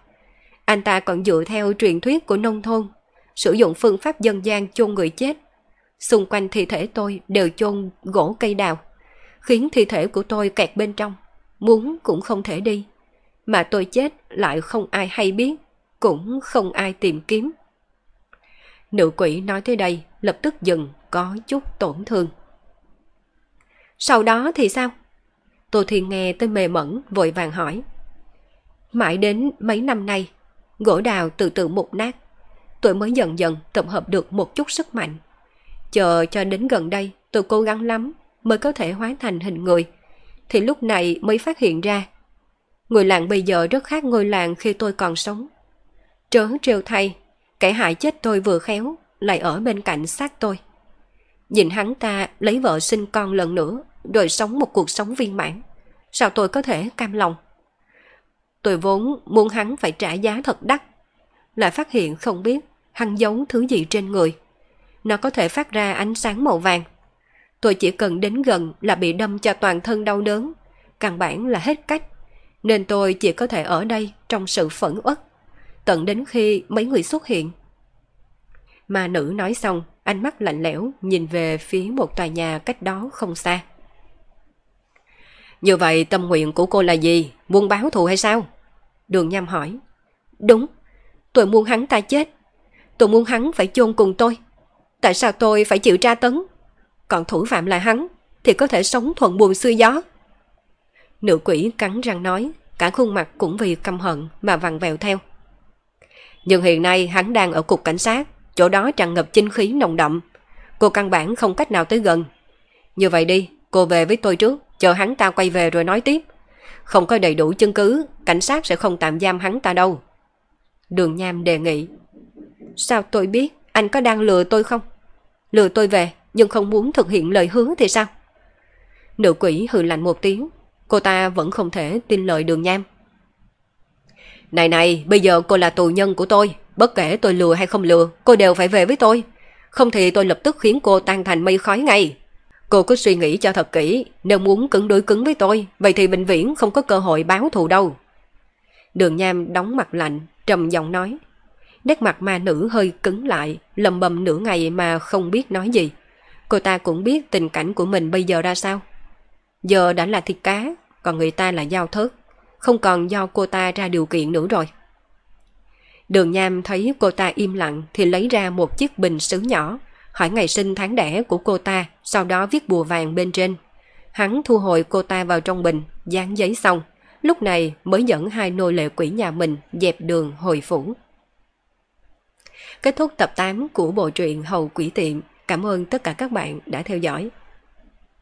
Anh ta còn dựa theo truyền thuyết của nông thôn, sử dụng phương pháp dân gian chôn người chết. Xung quanh thi thể tôi đều chôn gỗ cây đào, khiến thi thể của tôi kẹt bên trong, muốn cũng không thể đi. Mà tôi chết lại không ai hay biết, cũng không ai tìm kiếm. Nữ quỷ nói tới đây, lập tức dừng, có chút tổn thương. Sau đó thì sao? Tô Thiên nghe tới mê mẩn, vội vàng hỏi. Mãi đến mấy năm nay, gỗ đào từ từ mục nát. Tôi mới dần dần tập hợp được một chút sức mạnh. Chờ cho đến gần đây, tôi cố gắng lắm mới có thể hóa thành hình người. Thì lúc này mới phát hiện ra. người làng bây giờ rất khác ngôi làng khi tôi còn sống. Trớ trêu thay, kẻ hại chết tôi vừa khéo, lại ở bên cạnh xác tôi. Nhìn hắn ta lấy vợ sinh con lần nữa, rồi sống một cuộc sống viên mãn. Sao tôi có thể cam lòng? Tôi vốn muốn hắn phải trả giá thật đắt. Lại phát hiện không biết hắn giấu thứ gì trên người. Nó có thể phát ra ánh sáng màu vàng. Tôi chỉ cần đến gần là bị đâm cho toàn thân đau đớn. Căn bản là hết cách. Nên tôi chỉ có thể ở đây trong sự phẫn uất. Tận đến khi mấy người xuất hiện. Mà nữ nói xong, ánh mắt lạnh lẽo nhìn về phía một tòa nhà cách đó không xa. Như vậy tâm nguyện của cô là gì? Muốn báo thù hay sao? Đường Nham hỏi. Đúng, tôi muốn hắn ta chết. Tôi muốn hắn phải chôn cùng tôi. Tại sao tôi phải chịu tra tấn? Còn thủ phạm là hắn, thì có thể sống thuận buồm xuôi gió. Nữ quỷ cắn răng nói, cả khuôn mặt cũng vì căm hận mà vằn vẹo theo. Nhưng hiện nay hắn đang ở cục cảnh sát, chỗ đó tràn ngập chinh khí nồng đậm. Cô căn bản không cách nào tới gần. Như vậy đi, cô về với tôi trước, chờ hắn ta quay về rồi nói tiếp. Không có đầy đủ chứng cứ, cảnh sát sẽ không tạm giam hắn ta đâu. Đường Nham đề nghị. Sao tôi biết anh có đang lừa tôi không? Lừa tôi về, nhưng không muốn thực hiện lời hứa thì sao? Nữ quỷ hừ lạnh một tiếng, cô ta vẫn không thể tin lời đường Nham. Này này, bây giờ cô là tù nhân của tôi, bất kể tôi lừa hay không lừa, cô đều phải về với tôi. Không thì tôi lập tức khiến cô tan thành mây khói ngay. Cô cứ suy nghĩ cho thật kỹ, nếu muốn cứng đối cứng với tôi, vậy thì bệnh viễn không có cơ hội báo thù đâu. Đường Nham đóng mặt lạnh, trầm giọng nói. Nét mặt ma nữ hơi cứng lại, lầm bầm nửa ngày mà không biết nói gì. Cô ta cũng biết tình cảnh của mình bây giờ ra sao. Giờ đã là thịt cá, còn người ta là dao thớt. Không còn do cô ta ra điều kiện nữa rồi. Đường Nham thấy cô ta im lặng thì lấy ra một chiếc bình sứ nhỏ, hỏi ngày sinh tháng đẻ của cô ta, sau đó viết bùa vàng bên trên. Hắn thu hồi cô ta vào trong bình, dán giấy xong, lúc này mới dẫn hai nô lệ quỷ nhà mình dẹp đường hồi phủ. Kết thúc tập 8 của bộ truyện Hầu Quỷ Tiệm. Cảm ơn tất cả các bạn đã theo dõi.